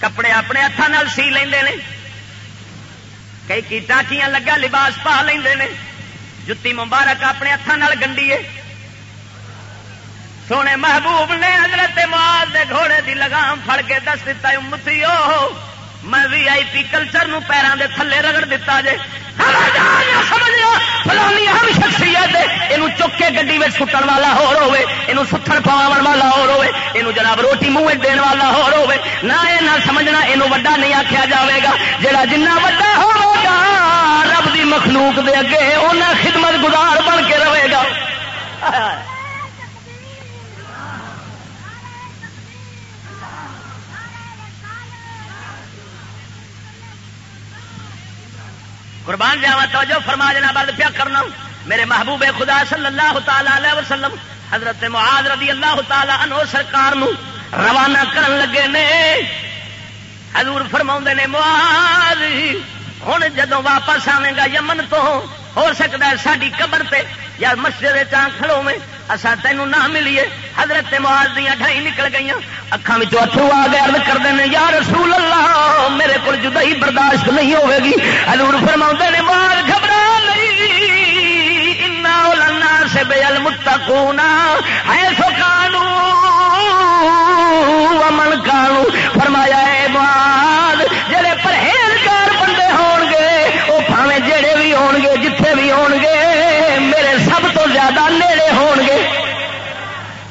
کپڑے اپنے ہاتھوں سی لیں کئی کی ٹاکیاں لگا، لباس پا لیں جتی مبارک اپنے ہاتھوں گنڈی سونے محبوب نے حضرت معاذ دے گھوڑے دی لگام پھڑ کے دس دتا امتی میں وی آئی پی کلچر نو پیروں دے تھلے رگڑ دیتا جے۔ فلانی ہر شخصیت یہ چک کے گڈی میں سٹن والا ہور ہوے یہ ستھن پاو والا ہور ہوے یہ جناب روٹی منہ دین والا ہور ہوے نہ یہ نہ سمجھنا یہ وڈا نہیں آخیا جاوے گا جڑا جنہ وڈا ہوگا رب دی مخلوق دے اگے انہیں خدمت گزار بن کے رہے گا قربان جاوا، توجہ فرما جنا برد پیا کرنا، میرے محبوب خدا صلی اللہ تعالی علیہ وسلم، حضرت معاذ رضی اللہ تعالی عنہ سرکار نو روانہ کرن لگے نے۔ حضور فرما نے، معاذ! ہوں جدو واپس آئے گا یمن تو، ہو سکتا ہے ساری قبر تے، یا مسجد چان کھڑو میں اصا تینوں نہ ملیے۔ حضرت معاذ دیا ڈھائی نکل گئی اکھان میں اترو آ گئے ارد کرتے ہیں یا رسول اللہ، میرے کو جدائی برداشت نہیں ہوے گی حضور فرما نے مار گھبرا نہیں۔ سے بے المتقونا ہے سو کانو۔ امن کانو۔ فرمایا، اے بعد جڑے پرہیزگار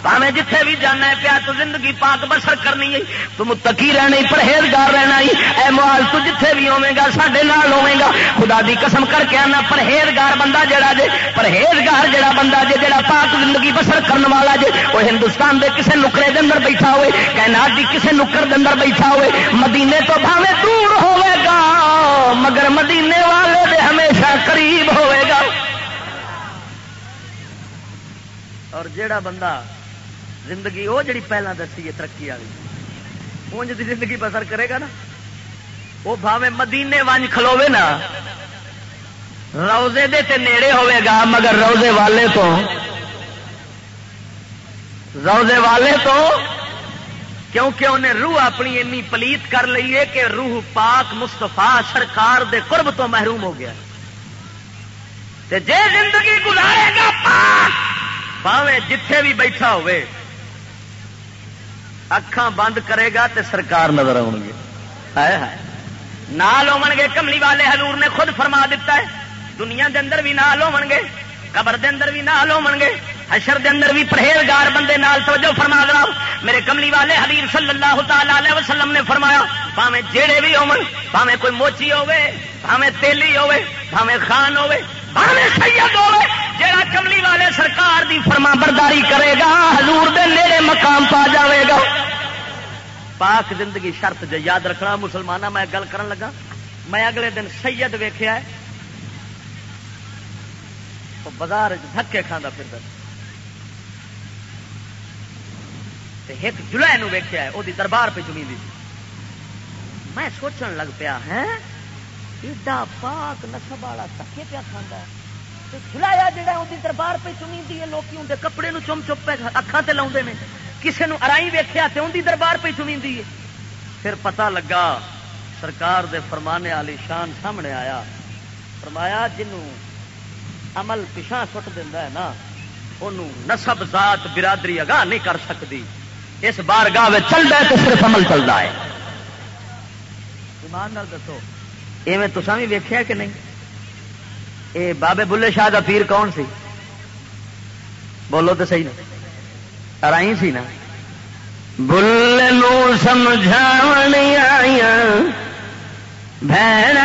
پاوے جتھے بھی جانا ہے پیا تو زندگی پاک بسر کرنی ہے۔ تو متقی رہنا پرہیزگار رہنا ہی۔ اے موال، تو جتھے بھی ہوے گا سڈے نال ہوے گا۔ خدا دی قسم کر کے آنا، پرہیزگار بندہ جڑا جے، پرہیزگار جڑا بندہ جے، جڑا پاک زندگی بسر کرنے والا جے، وہ ہندوستان دے کسے نکرے دے اندر بیٹھا ہوئے، کائنات دی کسے نکر دے اندر بیٹھا ہوئے۔ مدینے تو بھاوے دور ہوے گا، مگر مدینے والے دے ہمیشہ قریب ہوے گا۔ اور جیڑا بندہ زندگی، وہ جڑی پہلا دسی ہے ترقی والی۔ اونج دی زندگی بسر کرے گا نا۔ وہ بھاوے مدینے ونج کھلوے نا۔ روزے دے تے نیڑے ہوئے گا، مگر روزے والے تو۔ روزے والے تو کیونکہ انہیں روح اپنی اینی پلیت کر لی ہے کہ روح پاک مستفا سرکار دے قرب تو محروم ہو گیا۔ تے جے زندگی گزارے گا پاک پاوے جتھے بھی بیٹھا ہوئے اکھاں بند کرے گا تے سرکار نظر آؤ گے۔ نال ہو گے، کملی والے حضور نے خود فرما دیتا ہے۔ دنیا دے اندر بھی نال ہو گے۔ قبر دے اندر بھی نال ہو گے، حشر دے اندر بھی پرہیزگار بندے نال توجہ فرما دیا میرے کملی والے حبیب صلی اللہ تعالی وسلم نے فرمایا پاوے جیڑے بھی ہو پاوے کوئی موچی ہوے پاوے تیلی ہوے پاوے خان ہوے پاوے سید ہوے جڑا کملی والے سرکار دی فرما برداری کرے گا، حضور دے نیڑے مقام پا جاوے گا۔ پاک زندگی شرط جو یاد رکھنا، مسلمانہ میں گل کرن لگا۔ میں اگلے دن سید ویخیا بازار دھکے کھانا پھر ایک جلائے ویخیا ہے وہ دربار پہ چمی دی۔ میں سوچن لگ پیا ہے، ایڈا پاک نسب والا دکے پیا کھانا جلایا جہا وہ دربار پہ چمی دی ہے لوگ اندر کپڑے نو چم چپ پہ اکھان سے لاؤ نے۔ کسی نے ارائی ویخیا تو اندی دربار پہ چمی دی ہے۔ پھر پتا لگا، سرکار دے فرمانے والی شان سامنے آیا۔ فرمایا، جنوں عمل پچھا سٹ دینا ہے نا انہوں نسب ذات برادری اگاہ نہیں کر سکتی۔ اس بار گاہ چل رہا ہے تو صرف عمل چلتا ہے۔ ایمان دسو، ایویں تو بھی ویخیا کہ نہیں؟ اے بابے بلے شاہ کا پیر کون سی؟ بولو تو صحیح نا۔ رائی سی نا۔ بل سمجھا آئیا بھن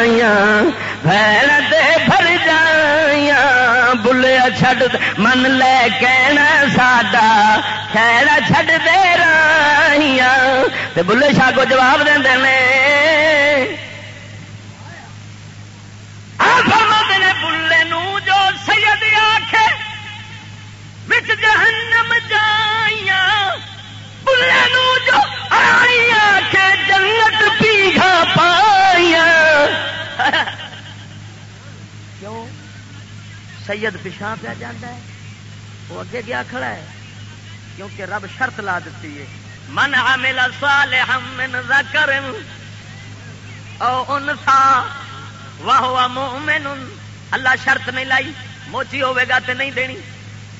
آئیا بھن بھر جائیا بلیا چھڈ من لے کہنا ساڈا خیر چھڈ دے رہیا بلے شاہ کو جواب دے بلے نو جو سید آخ جہنم جائیا بلے نو جو آئی آخ جنت پیگا پائیا کیوں؟ سید پچھا پیا جانا ہے۔ وہ اگے گیا کھڑا ہے۔ کیونکہ رب شرط لا دیتی ہے۔ من عمل صالحا من ذکر، او انسا، وہو مؤمن اللہ شرط نہیں لائی۔ موچی ہوے گا تے نہیں دینی۔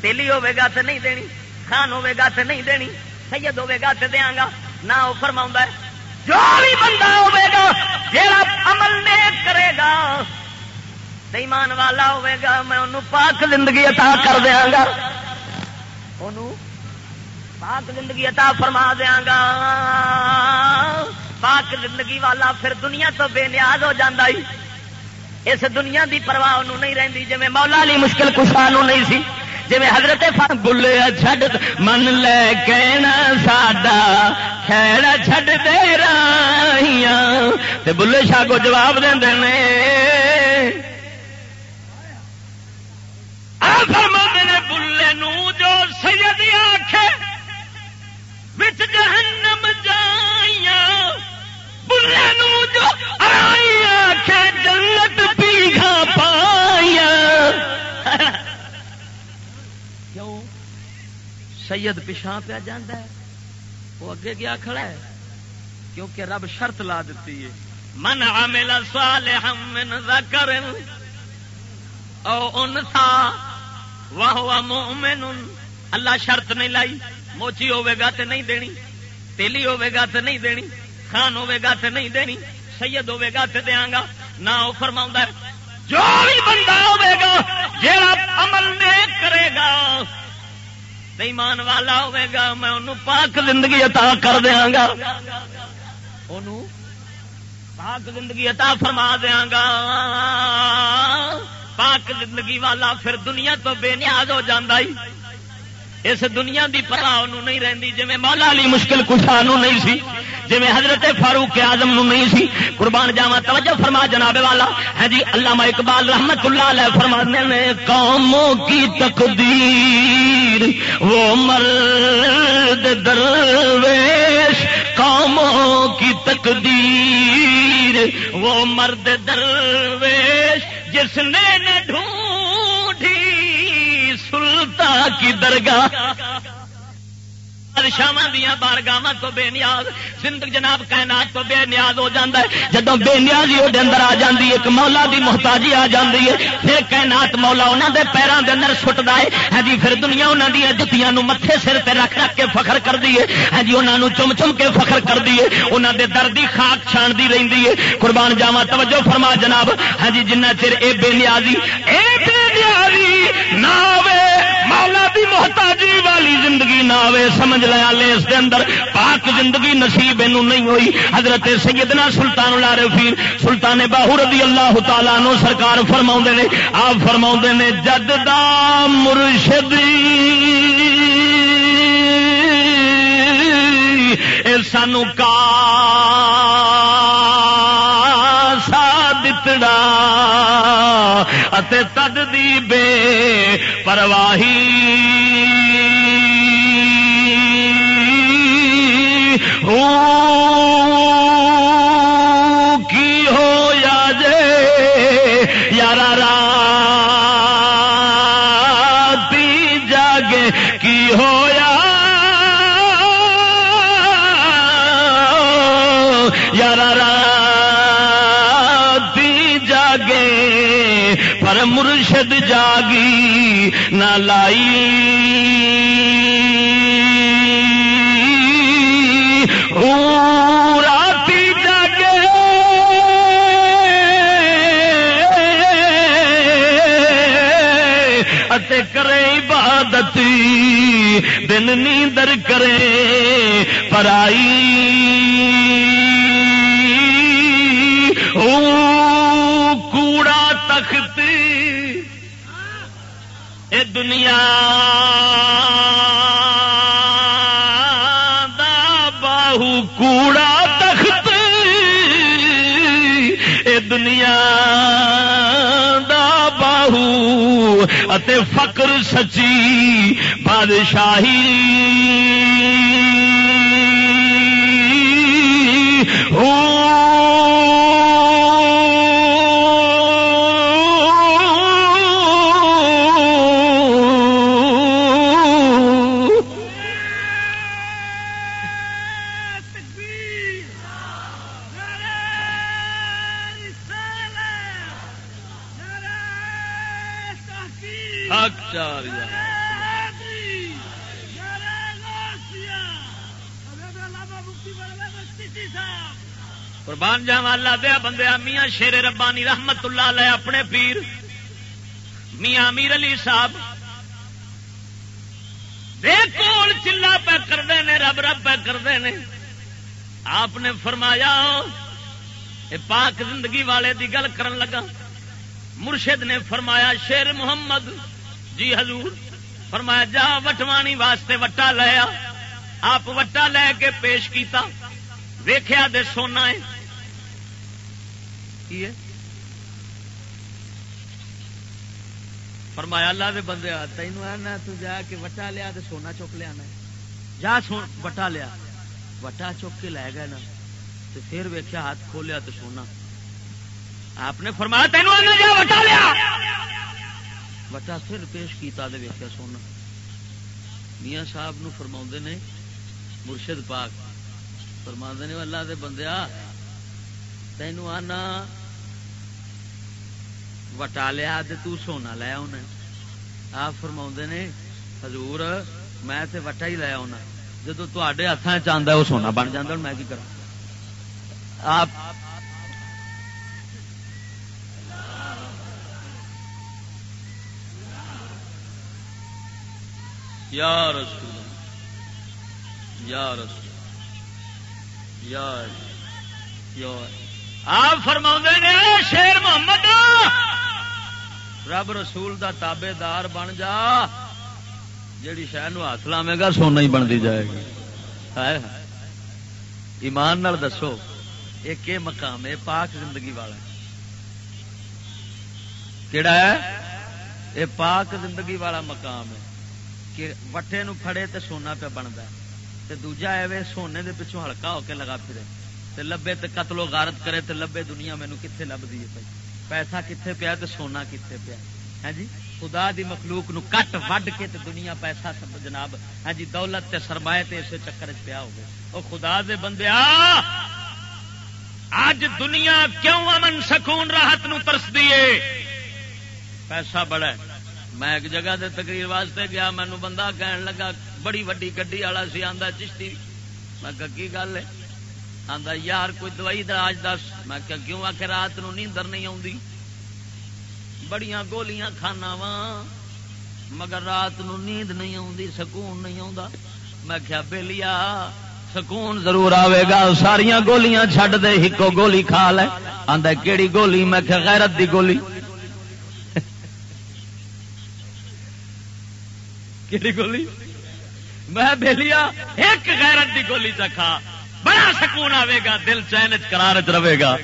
تیلی ہوے گا تے نہیں دینی۔ خان ہوے گا تے نہیں دینی۔ سید ہوے گا تے دیاں گا۔ نہ وہ فرماؤں ہے۔ جو بھی بندہ ہوے گا، جیڑا عمل نیک کرے گا ایمان والا ہوے گا، میں انہوں پاک زندگی عطا کر دیاں گا۔ انہوں پاک زندگی عطا فرما دیا گا۔ پاک زندگی والا پھر دنیا تو بے نیاز ہو جاتا ہی۔ اس دنیا دی پرواہ نہیں رہتی جی مولا علی مشکل کشا نہیں سی۔ جی حضرت بلے چھڈ من لے کہنا ساڈا خیر چھڈ دے رہی بلے شاہ کو جواب دے بلے نو جو سید آخ جہنم جائیا بلے نو جو آئی جنت پیگا پائیا کیوں سید پچھا پیا جانا ہے۔ وہ اگے گیا کھڑا ہے۔ کیونکہ رب شرط لا دیتی ہے۔ من عمل صالحا من ذکر، او انسا وہو مؤمن اللہ شرط نہیں لائی۔ موچی ہوے گا تے نہیں دینی۔ تیلی ہوے گا تے نہیں دینی۔ خان ہوے گا تے نہیں دینی۔ سید ہوے گا تے دیاں گا۔ نہ وہ فرماؤں جو بھی بندہ ہوے گا، جیڑا عمل نیک کرے گا ایمان والا ہوئے گا، میں انہوں پاک زندگی عطا کر دیا گا۔ انہوں پاک زندگی عطا فرما دیا گا۔ پاک زندگی والا پھر دنیا تو بے نیاز ہو جاتا ہی۔ اس دنیا دی پرواہ نہیں رہتی جی مولا علی مشکل کشا نہیں سی۔ جی حضرت فاروق آزم نو نہیں سی، قربان جاوا توجہ فرما جناب والا۔ ہے جی اللہ اقبال رحمت اللہ علیہ فرمانے نے، قوموں کی تقدیر، وہ مرد درویش، قوموں کی تقدیر، وہ مرد درویش، جس نے نہ ڈھونڈی سلطان کی درگاہ۔ بادشاہ دیا بارگاہ تو بے نیاز زندگی جناب کائنات تو بے نیاز ہو جاتا ہے۔ جب بے نیازی وہ اندر آ جاتی ہے، ایک مولا دی محتاجی آ جاتی ہے، پھر کائنات مولا انہوں دے پیروں دے اندر سٹتا ہے۔ ہاں جی پھر دنیا انہوں دیا جتیاں متے سر پہ رکھ رکھ کے فخر کر دیے ہاں جی انہوں چم چم کے فخر کر دیے انہوں دے دردی خاک چھانتی رہتی ہے۔ قربان جاوا توجہ فرما جناب۔ ہاں جی جنہ چر اے بے نیازی، اے بے نیازی نہ مولا دی محتاجی والی زندگی نہ آئے سمجھ لیا لے اس دے اندر۔ پاک زندگی نصیب اینو نہیں ہوئی۔ حضرت سیدنا سلطان العارفین، سلطان باہو رضی اللہ تعالیٰ نو سرکار فرما نے، آپ فرما نے، جد دا مرشد سانو کا تد دی بے پرواہی کی ہو یا جے یار را نہ لائی۔ کرے عبادت دن نیندر کرے پرائی دنیا دا باہو کوڑا تخت اے دنیا فقر سچی بادشاہی۔ شیر ربانی رحمت اللہ لے اپنے پیر، میاں امیر علی صاحب۔ کول چلا پہ کرتے ہیں رب رب پہ کرتے ہیں آپ نے فرمایا پاک زندگی والے دی گل کرن لگا۔ مرشد نے فرمایا، شیر محمد جی حضور۔ فرمایا، جا وٹوانی واسطے وٹا لیا آپ وٹا لے کے پیش کیتا۔ ویخیا دے سونا ہے۔ کی ہے؟ فرمایا، اللہ دے بندے تینوں آنا تو جا کے وٹا لیا تو سونا چک لیا جا سو وٹا لیا۔ وٹا چک کے لے گئے نا۔ تو پھر ویکیا ہاتھ کھولیا تو سونا۔ آپ نے فرمایا، تینوں آنا جا، وٹا لیا۔ وٹا پھر پیش کیتا دے ویکیا سونا۔ میاں صاحب نو فرما نے، مرشد پاک فرما نے، اللہ دے بندے تینوں آنا وٹا لیا تو سونا لیا انہیں آپ فرما نے حضور میں تے وٹا ہی لیا ہونا جدو تے ہاتھوں چاہتا وہ سونا بن جا میں کی کرا آپ یا رسول یا رسول یا یا آپ فرما نے شیر محمد رب رسول دا تابے دار بن جا، جیڑی شہر ہاتھ لاوے گا، سونا ہی بنتی جائے گی۔ ایمان نال دسو ایک مقام ہے؟ پاک زندگی والا۔ کیڑا ہے؟ یہ پاک زندگی والا مقام ہے۔ کہ وٹے نو پھڑے تے سونا پہ بنتا ہے۔ دوجا ہے سونے دے پچھوں ہلکا ہو کے لگا پھرے۔ تے لبے تے قتل و غارت کرے تے لبے دنیا مینو کتنے لبھی ہے پیسہ کتنے پیا تے سونا کتنے پیا ہے ہاں جی خدا دی مخلوق نو کٹ وڈ کے تے دنیا پیسہ سب جناب ہاں جی دولت تے سرمایہ تے اسے چکر چ پیا ہوگا وہ خدا دے بندے اج دنیا کیوں امن سکون راحت نو ترس دیے پیسہ بڑا ہے میں ایک جگہ دے تقریر واسطے گیا مینو بندہ کہن لگا بڑی وڈی گڈی والا سی آندا چشتی میں کی گل ہے آندا یار کوئی دوائی دراج دس۔ میں کیوں؟ آ کے رات نو نیندر نہیں آتی بڑیاں گولیاں کھانا وا۔ مگر رات نو نیند نہیں آتی سکون نہیں آتا میں کیا بے سکون ضرور آئے گا۔ ساریا گولیاں چھڈ دے، ہکو گولی کھا لے۔ آدھا کیڑی گولی؟ میں کیا غیرت دی گولی۔ کیڑی گولی؟ میں بے لیا ایک غیرت دی گولی چکھا بڑا سکون آئے گا، دل چین کرار چ رہے گا۔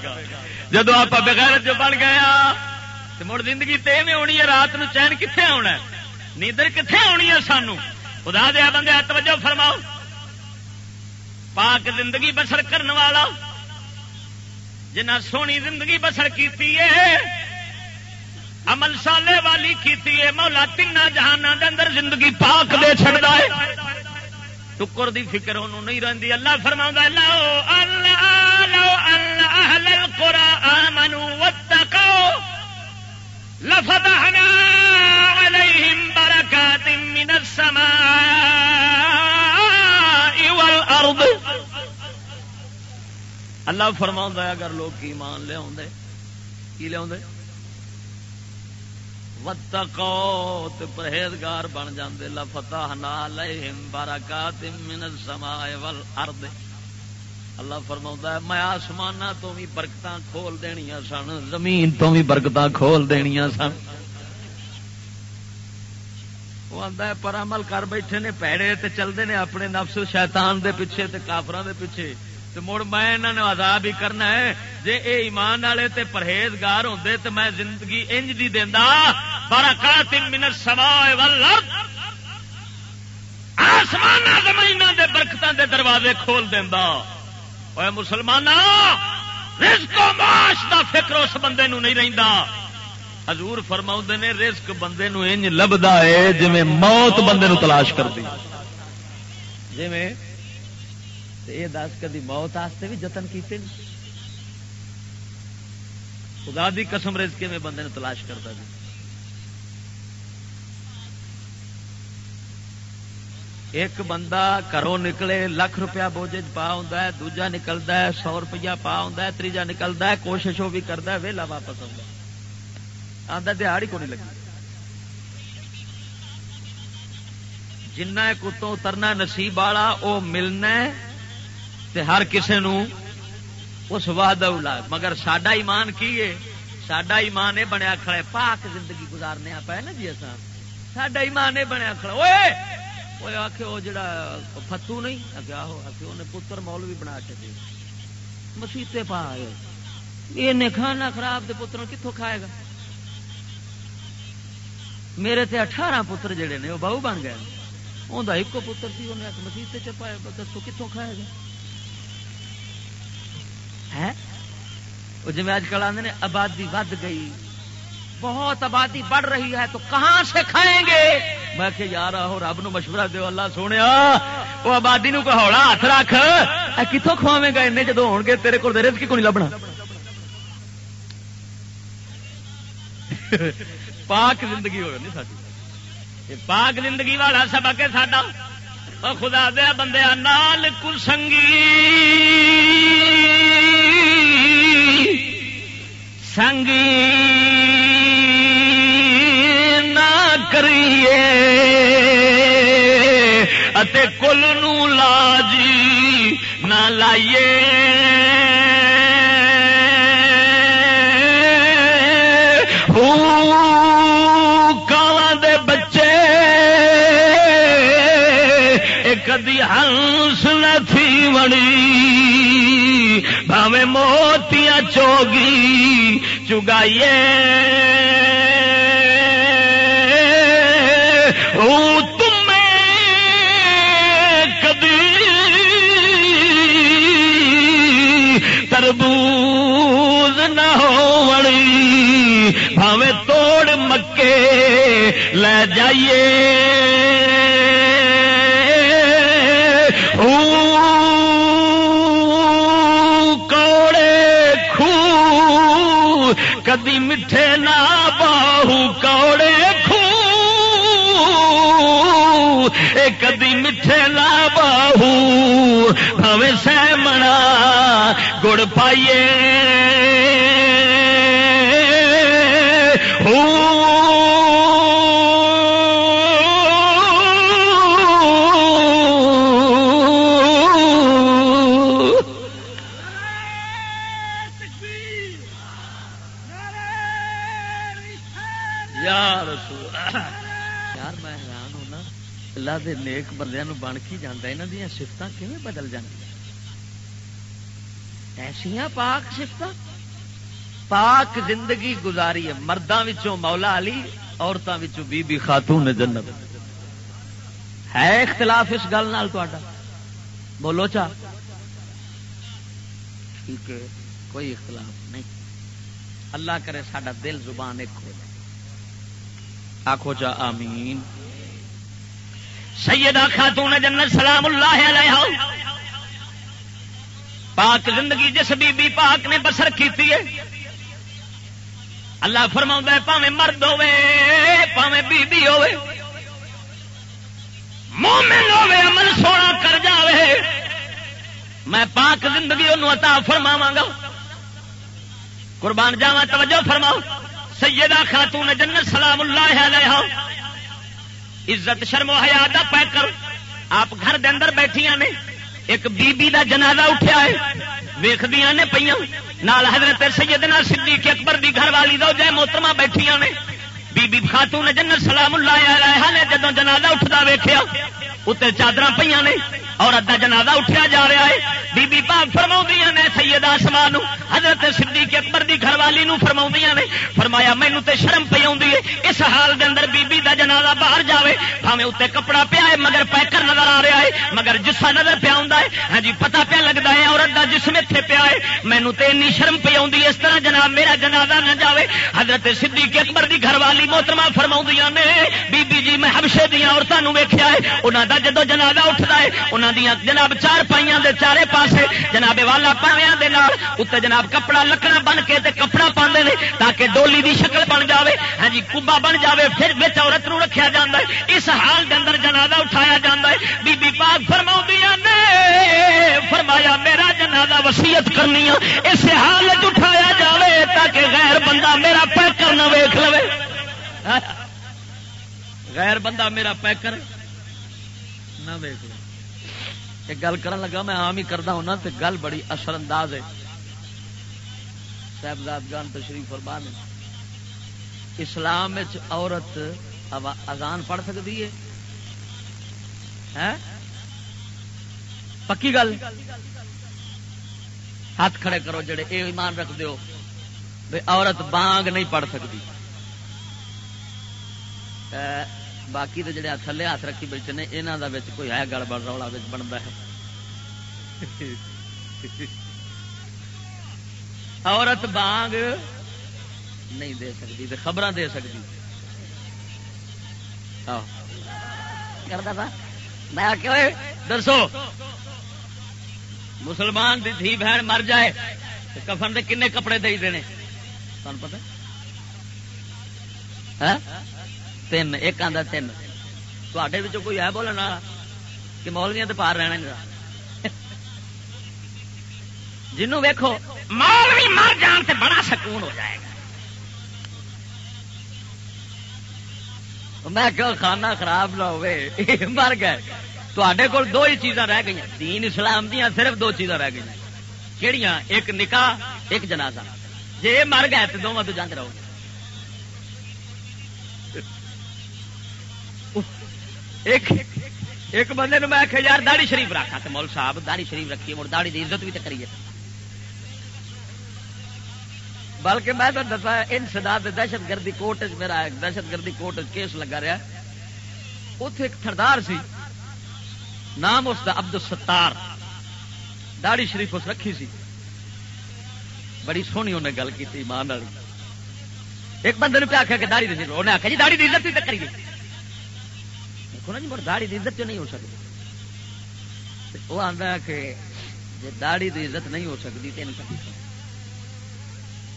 جدو آپ بغیرت جو بن گیا ہاں، مڑ زندگی تے میں ہونی ہے، رات نو چین کتنے آنا نیندر کتنے آنی ہے سانو؟ خدا دیا بندے توجہ فرماؤ۔ پاک زندگی بسر کرنے والا جنا سونی زندگی بسر کی عمل سالے والی کی مولا تین جہان دے اندر زندگی پاک دے چڑھتا ہے۔ ٹکر دی فکر انہوں نہیں رہتی اللہ فرما اللہ اللہ اللہ لفتحنا عليهم بركات من السماء والأرض اللہ فرما ہے اگر لوگ ایمان لے لیا کی لے لیا وتقو پرہیزگار بن جاندے لفتحنا عليهم بركات من السماء والأرض اللہ فرما ہے، میں آسمان تو بھی برکت کھول دنیا سن، زمین تو بھی برکت کھول دنیا سن۔ وہ آتا ہے، پر عمل کر بیٹھے نے، پیڑے تے چلتے نے اپنے نفس شیطان دے پیچھے تے کافران دے پیچھے۔ تے مڑ میں انہوں نے عذاب ہی کرنا ہے۔ جے اے ایمان والے تے پرہیزگار ہوندے تے میں زندگی انج دی دیندا۔ برکات من السماء والارض آسمان زمین دے برکتاں دے دروازے کھول دیندا۔ مسلمان رزق و معاش دا فکر اس بندے نو نہیں رہندا حضور فرما نے، رزق بندے نو انج لبدا ہے جی موت بندے نو تلاش کرتی جی یہ دس کدی موت آستے بھی جتن کیتے خدا دی قسم رزق میں بندے نو تلاش کرتا جی۔ ایک بندہ گھروں نکلے، لکھ روپیہ بوجھ پا ہوں دوجا نکلتا ہے، سو روپیہ پا ہوں تیجا نکلتا ہے، کوشش وہ بھی کرتا ہے، ویلا واپس آتا آتا دہاڑی کو نہیں لگی؟ جنہ کتوں اترنا نصیب والا وہ ملنا تے ہر کسے نو اس واد مگر سڈا ایمان کی ہے؟ سڈا ایمان یہ بنیا کھڑے پاک زندگی گزارنے پہ نا جی اصا سڈا ایمان یہ بنیا کھڑا۔ وہ آخ وہ جڑا فتو نہیں؟ آہو آ انہیں پتر مول بھی بنا کے دے۔ مسیطے پا آئے۔ یہ کھانا خراب دے پتر کتوں کھائے گا؟ میرے تے اٹھارہ پتر جڑے نے وہ بہو بن گئے۔ اندر ایک پتر سی انہیں مسیطے چ پایا دسو کتوں کھائے گا؟ جی آج کل آدھے آبادی ود گئی۔ بہت آبادی بڑھ رہی ہے، تو کہاں سے کھائیں گے؟ میں کہ یار آو رب نو مشورہ دیو، اللہ سونے وہ آبادی نو کہوڑا ہاتھ رکھ۔ کتوں کھواویں گا ان جدو ہو گے تیرے کو رزق کی کو نہیں لبنا پاک زندگی ہو پاک زندگی والا سبق ہے ساڈا۔ خدا دیا بندے نال کسنگی سنگی نہ کریے کل نو لاجی نہ لائیے تھی بھاوے موتیاں چوگی چگائیے تربوز نہ ہو بھاوے توڑ مکے لے جائیے کدی میٹھے نہ باہو کوڑے خو کدی میٹھے نہ باہو ہمیں سہ منا، گڑ پائیے۔ دے نیک بن کی جانا یہاں دیا سفت کیون بدل جاتی ایسیا پاک سفت پاک زندگی گزاری ہے مردوں مولا علی عورتوں بی بی خاتون جنت۔ ہے اختلاف اس گل نال بولو چا۔ ٹھیک ہے کوئی اختلاف نہیں۔ اللہ کرے سڈا دل زبان ایک ہو جائے۔ آخو چا آمین۔ سیدہ خاتون جنت سلام اللہ علیہ. پاک زندگی جس بی بی پاک نے بسر کی اللہ فرما پاوے مرد ہوے پاوے بی بی ہوے مومن ہوے عمل سونا کر جاوے۔ میں پاک زندگی انہوں عطا فرماوا گا قربان جاوا توجہ فرماؤ، سیدہ خاتون جنت سلام اللہ علیہ۔ عزت شرم و حیا دا کر آپ گھر دے اندر بیٹھیاں نے، ایک بی بی دا جنازہ اٹھیا ہے۔ ویخدیا نے پہ نال حضرت سیدنا صدیق اکبر دی گھر والی دو جائے محترمہ بیٹھیاں نے۔ بی بی خاتون جنت سلام اللہ علیہ نے جدو جنازہ اٹھتا ویخیا اتنے چادر پہ نے اور ادا جنازہ اٹھیا جا رہا ہے۔ بی بی پاک فرما نے، سید آسمان حضرت صدیق اکبر دی گھر والی فرما نے۔ فرمایا مینو تے شرم پی آئی ہے۔ اس حال دے اندر بی بی دا جنازہ باہر جاوے بھاوے اتنے کپڑا پیا ہے، مگر پیکر نظر آ رہا ہے، مگر جسا نظر پیا ہوں ہاں جی پتا پیا لگتا ہے، عورت دا جسم اتنے پیا ہے۔ مینو تے اینی شرم پی آئی اس طرح جناب، میرا جنازہ نہ جاوے۔ حضرت صدیق اکبر دی گھر والی محترمہ فرما نے، بی بی جی میں حبشے دیا عورتوں ویکیا ہے انہوں دا جدو جنازہ اٹھتا ہے انہوں دیا جناب چار پائیاں دے چارے پاسے، جناب والا پاویا اتنے جناب کپڑا لکڑا بن کے تے کپڑا پاندے نے تاکہ ڈولی دی شکل بن جاوے۔ ہاں جی کبا بن جاوے، پھر بچ عورت نو رکھیا جاندہ ہے۔ اس حال دے اندر جنازہ اٹھایا جاندہ ہے۔ بی بی پاک فرما نے، فرمایا میرا جنازہ وسیعت کرنی اس حال اٹھایا جاوے تاکہ غیر بندہ میرا پیکر نہ ویخ لو ہاں، غیر بندہ میرا پیکر نہ ویک لو ایک گل کر لگا، میں آم ہی کرتا ہوں تو گل بڑی اثر انداز ہے۔ صاحبزاد گان تشریف فرما نے۔ اسلام عورت اذان پڑھ سکتی ہے؟ پکی گل؟ ہاتھ کھڑے کرو جڑے اے ایمان رکھ دیو بے عورت بانگ نہیں پڑھ سکتی باقی تو جڑے تھلے ہاتھ رکھی بیٹھے نے یہاں کا کوئی ہے گڑبڑ رولا بنتا ہے۔ عورت بانگ نہیں دے سکتی تو خبر دے سکتی۔ میں دسو۔ مسلمان کی دھی بہن مر جائے کفن دے کنے کپڑے دے دینے۔ تمہیں پتا تین، ایک آدھا تین۔ تے کوئی ہے بولنے والا کہ مولویاں تو پار رہنا جنوں ویکو مولوی مر جان سے بڑا سکون ہو جائے گا۔ میں کہ کھانا خراب نہ ہوئے، مر گئے۔ تے کول دو ہی چیزاں رہ گئی دین اسلام دیا صرف دو چیزاں رہ گئی کہڑیاں ایک نکاح، ایک جنازہ۔ جی مر گئے تو دونوں تو جانے رہو ایک ایک بندے میں آخیا یار داڑی شریف رکھا تو مول صاحب داڑی شریف رکھیے، مڑ داڑی کی عزت بھی تو کریے۔ بلکہ میں تو دسا ان سدا دہشت گردی کوٹ میرا دہشت گردی کوٹ کیس لگا رہا اتے ایک تھردار سی، نام اس کا ابد ستار داڑی شریف اس رکھی سی۔ بڑی سونی انہیں گل کی ایمان والی۔ ایک بندے نے آخیا کہ داڑی انہیں آخیا جی داڑی کی عزت بھی کریے۔ دیکھو نا جی مر داڑی کی عزت نہیں ہو سکتی۔ وہ آتا کہ جی داڑی کی عزت نہیں ہو سکتی تین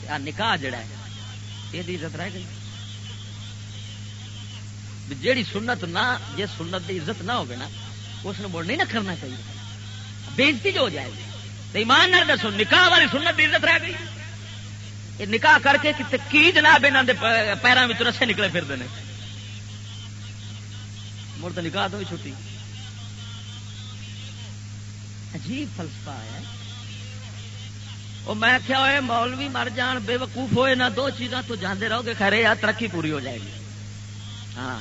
نکاح جڑا ہے یہ عزت رہ گئی۔ جیڑی سنت نہ جی سنت کی عزت نہ ہوگی نا، اس نے مڑ نہیں نہ کرنا چاہیے۔ بےزتی جو ہو جائے گی۔ ایمان نہ دسو، نکاح والی سنت کی عزت رہ گئی۔ یہ نکاح کر کے کی جناب یہاں پیروں میں رسے نکلے پھرتے ہیں مڑ تو نکاح تو چھٹی۔ عجیب فلسفہ ہے۔ وہ میں کیا ہوئے مولوی مر جان، بے وقوف ہوئے، نہ دو چیزاں تو جانے رہو گے خیرے یار ترقی پوری ہو جائے گی۔ ہاں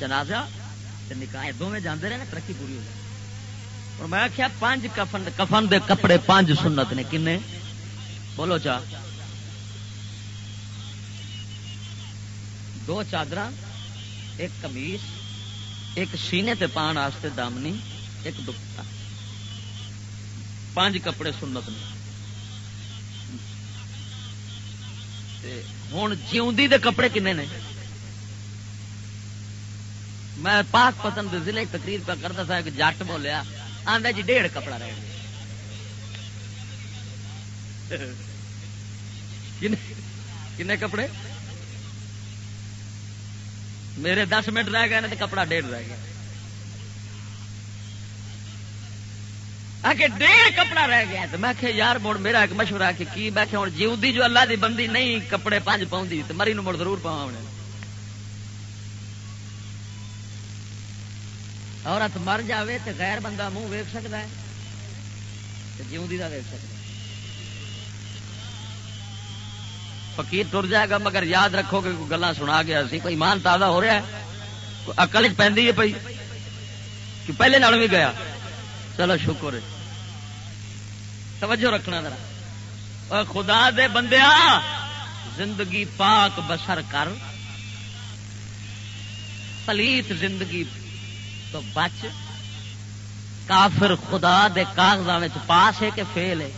جنازہ نکاح دونوں جانے رہے نا، ترقی پوری ہو جائے گی۔ اور میں کیا پانچ کفن کفن دے کپڑے پانچ سنت نے، کنے؟ بولو چا۔ دو چادر ایک کمیس ایک سینے تے پان واسطے دامنی ایک دوپٹا پانچ کپڑے سنت نے۔ ہوں جیوندی دے کپڑے کنے نے؟ میں پاک پتن دے ضلع تقریر پہ کرتا تھا کہ جٹ بولیا آدھا جی ڈیڑھ کپڑا رہ کنے کپڑے؟ میرے دس منٹ رہ گئے تو کپڑا ڈیڑھ رہ گیا۔ ڈیڑھ کپڑا رہ گیا تو میں یار مڑ میرا ایک مشورہ کہ کی؟ میں ہوں جیوندی جو اللہ دی بندی نہیں، کپڑے پانچ پاؤں تو مری نو مڑ ضرور پاؤں عورت مر جاوے تو غیر بندہ منہ ویک سکتا ہے جیوندی کا ویک سکتا ہے۔ فقیر ٹر جائے گا، مگر یاد رکھو کہ گلا سنا گیا سی، کوئی ایمان تازہ ہو رہا ہے اکل چ پی پی کہ پہلے نال بھی گیا۔ چلو شکر ہے۔ توجہ رکھنا ذرا۔ خدا دے بندیا زندگی پاک بسر کر۔ پلیت زندگی تو بچ۔ کافر خدا دے کاغذات پاس ہے کہ فیل ہے؟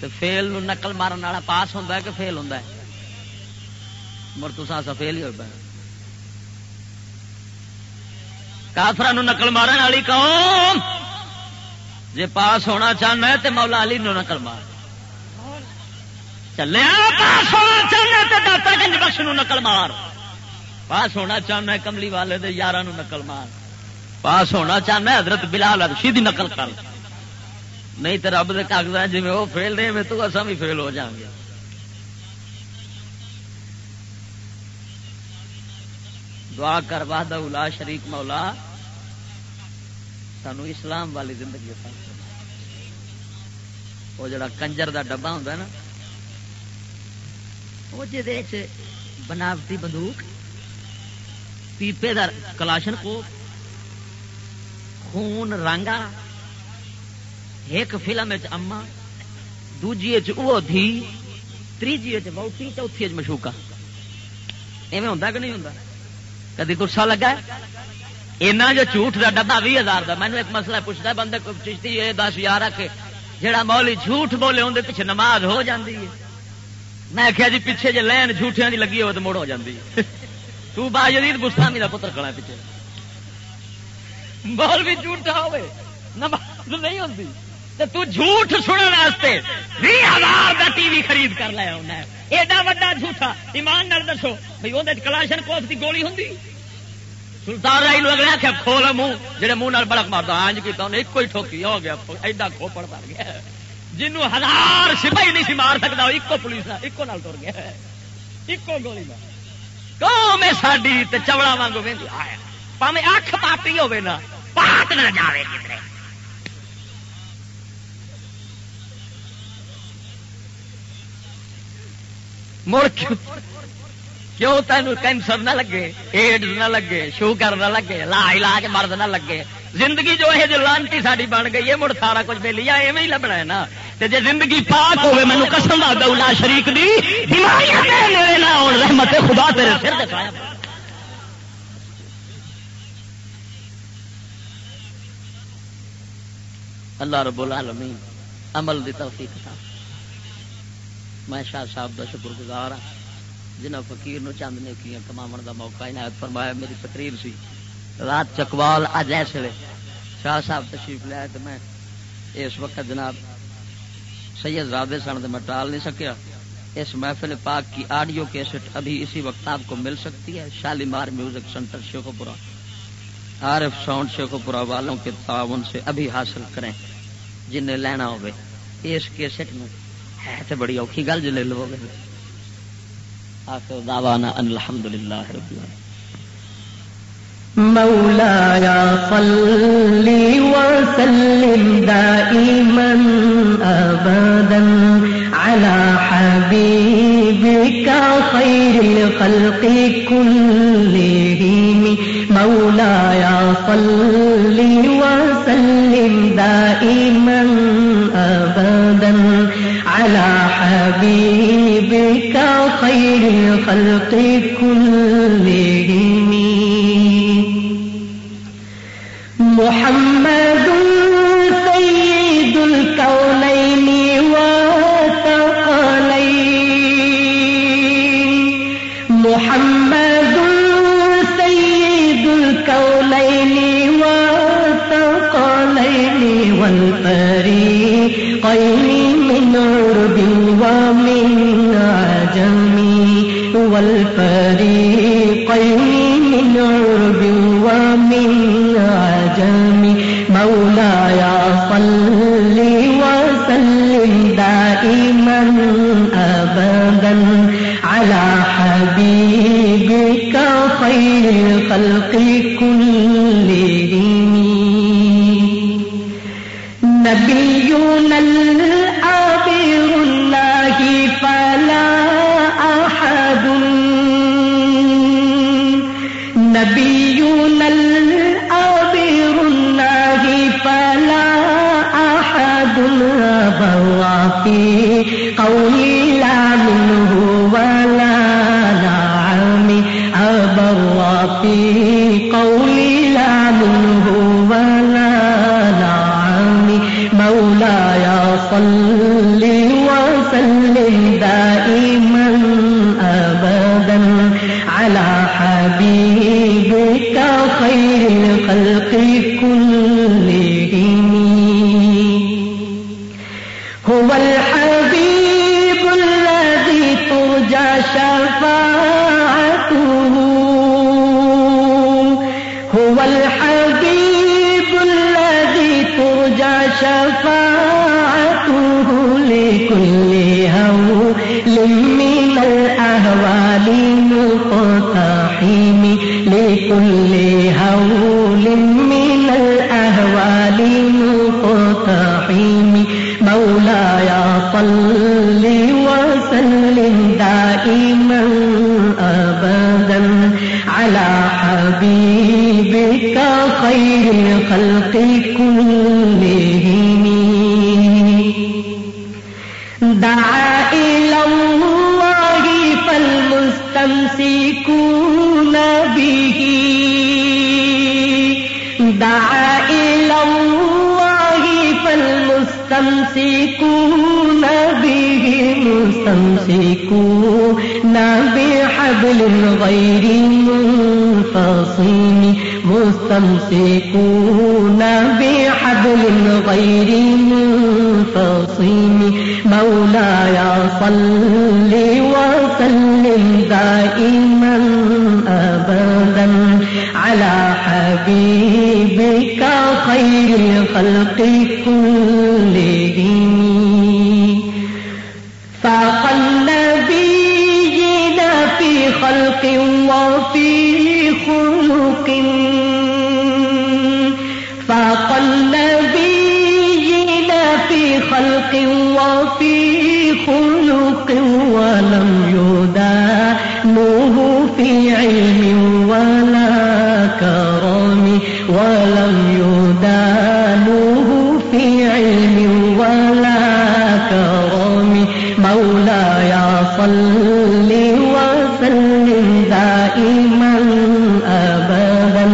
تو فیل نو نقل مارن والا پاس ہوتا ہے کہ فیل ہوتا ہے؟ مر تو سا فیل ہی ہوتا ہے کافر نقل مارن والی قوم جی پاس ہونا چاہنا ہے تو مولا علی نو نقل مار۔ چلے پاس ہونا چاہنا تو داتا گنج بخش نو نقل مار۔ پاس ہونا چاہنا ہے کملی والے دے یار نقل مار۔ پاس ہونا چاہنا ہے حضرت بلال سیدھی نقل کر۔ نہیں تو رب کے کاغذات جی وہ فیل رہے میں تو اصا بھی فیل ہو جائیں گے۔ دعا کر وحدہ الا شریک مولا، سانو اسلام والی زندگی وہ جڑا کنجر دا ڈبا ہوں نا، وہ جی بناوٹی بندوق، پیپے دا کلاشن کو، خون رنگا ایک فلم اما دوجی دھی تیجی بہتی چوتھی مشوکا۔ ایویں ہوں کہ نہیں ہوں کدی گسا لگا اینا جو جھوٹ کا ڈبا بھی ہزار کا مینو ایک مسئلہ پوچھتا بندے کو چشتی یہ دس یار کے جہاں مولی جھوٹ بولے اندر پیچھے نماز ہو جاتی ہے۔ میں آخیا جی پیچھے جی لین جھوٹیاں کی لگی ہو تو مڑ ہو جاتی ہے۔ تو با جدید گستانی کا پتر کھڑا پیچھے۔ مول بھی جھوٹا ہوئے، نماز نہیں ہوتی تو تو جھوٹ سننے واسطے بھی ہزار کا ٹی وی خرید کر لیا ہونا ہے ایڈا وا جھوٹا۔ ایمان نال دسو بھائی وہ کلاشن کوف کی گولی ہوں سلطان رائی اگلے آخیا کھول منہ۔ جہے منہ بڑک مارتا آنج کیا انہیں ایک ہی ٹھوکی، ہو گیا، ایڈا کھوپڑ مار گیا۔ جنوں ہزار سپاہی نہیں سی مار سکتا وہ ایک پولیس ایکو نال تر گیا۔ ایکو گولی قوم ساری چوڑا واگو آیا پاوے اکھ پاپی ہوے نا پات نہ جائے کتنے مڑ کیوں تین کینسر نہ لگے، ایڈز نہ لگے، شوگر نہ لگے، لا علاج مرد نہ لگے۔ زندگی جو ہے، جو لانتی ساری بن گئی ہے، مڑ سارا کچھ بے لیا، ایویں ہی لبنا ہے نا۔ جی زندگی پاک ہوے مینو قسم آ گا شریک دی میرے نہ رحمت خدا تیرے سر دکھایا اللہ رب العالمین، عمل دی توفیق میں شاہ صاحب کا شکر گزار ہوں جنہ فقیر نو چند نے کیا کما دا موقع عنایت فرمایا، میری تقریر سی۔ رات چکوال اج ایسے شاہ صاحب تشریف لیا تو میں اس وقت جناب سید زادے سن تو میں ٹال نہیں سکیا۔ اس محفل پاک کی آڈیو کیسٹ ابھی اسی وقت آپ کو مل سکتی ہے۔ شالیمار میوزک سینٹر شیخو پورا عارف ساؤنڈ شیخو پورا والوں کے تعاون سے ابھی حاصل کریں۔ جنہیں لینا ہوگی اس کیسٹ میں ہے تو بڑی اوکھی گل جو لے لو گے آخر دعوانا ان الحمد للہ رب مولاي صل وسلم دائما أبدا على حبيبك خير الخلق كلهم مولاي صل وسلم دائما أبدا على حبيبك خير الخلق كلهم. محمد حبيبك خير الخلق كلهم. نبينا الآبر الله فلا أحد. نبينا الآبر الله فلا أحد. في أبوى خير الخلق كلهم. دعا إلى الله فالمستمسكون به. دعا إلى الله فالمستمسكون به. مستمسكون بحبل غير منفصم مستمسكون بحبل غير منفصم. مولاي صل وسلم دائما أبدا على حبيبك خير الخلق كلهم. مولاي صل وسلم دائما أبدا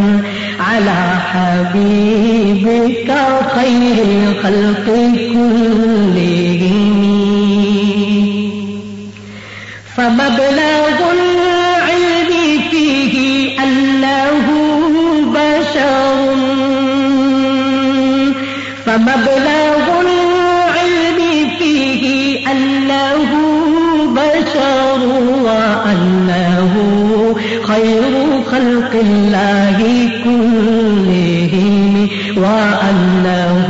على حبيبك خير الخلق كلهم. فمبلغ العلم فيه أنه بشر. فمبلغ الله كلهم وأنه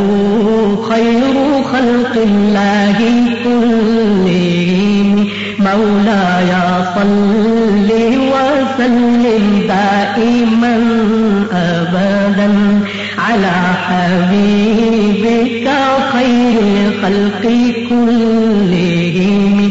خير خلق الله كلهم مولاي صل وسلم دائما أبدا على حبيبك خير الخلق كلهم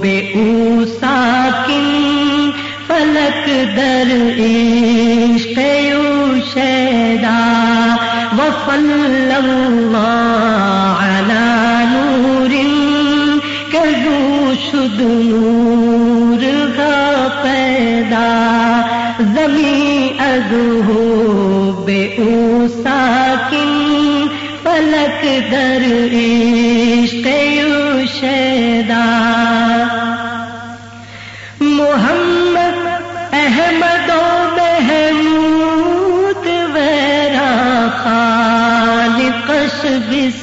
بے اوسا ساکن فلک در عشق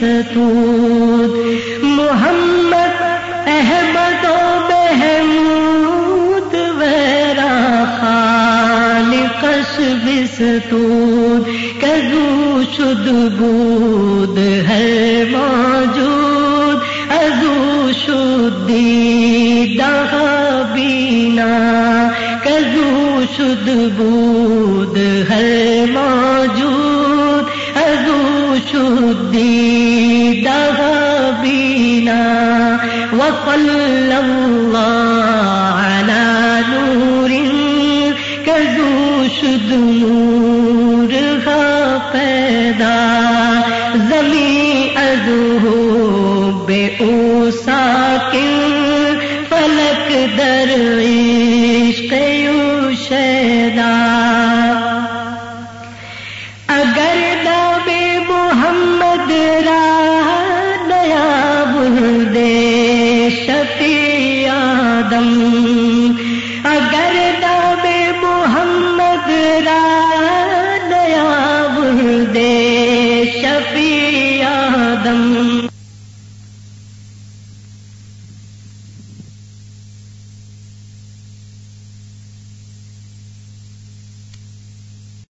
بستود محمد احمد و محمود ویرا خالقش بستود کزو شد بود ہے موجود۔ ازو شد دہا بینا۔ کزو شد بود صلى الله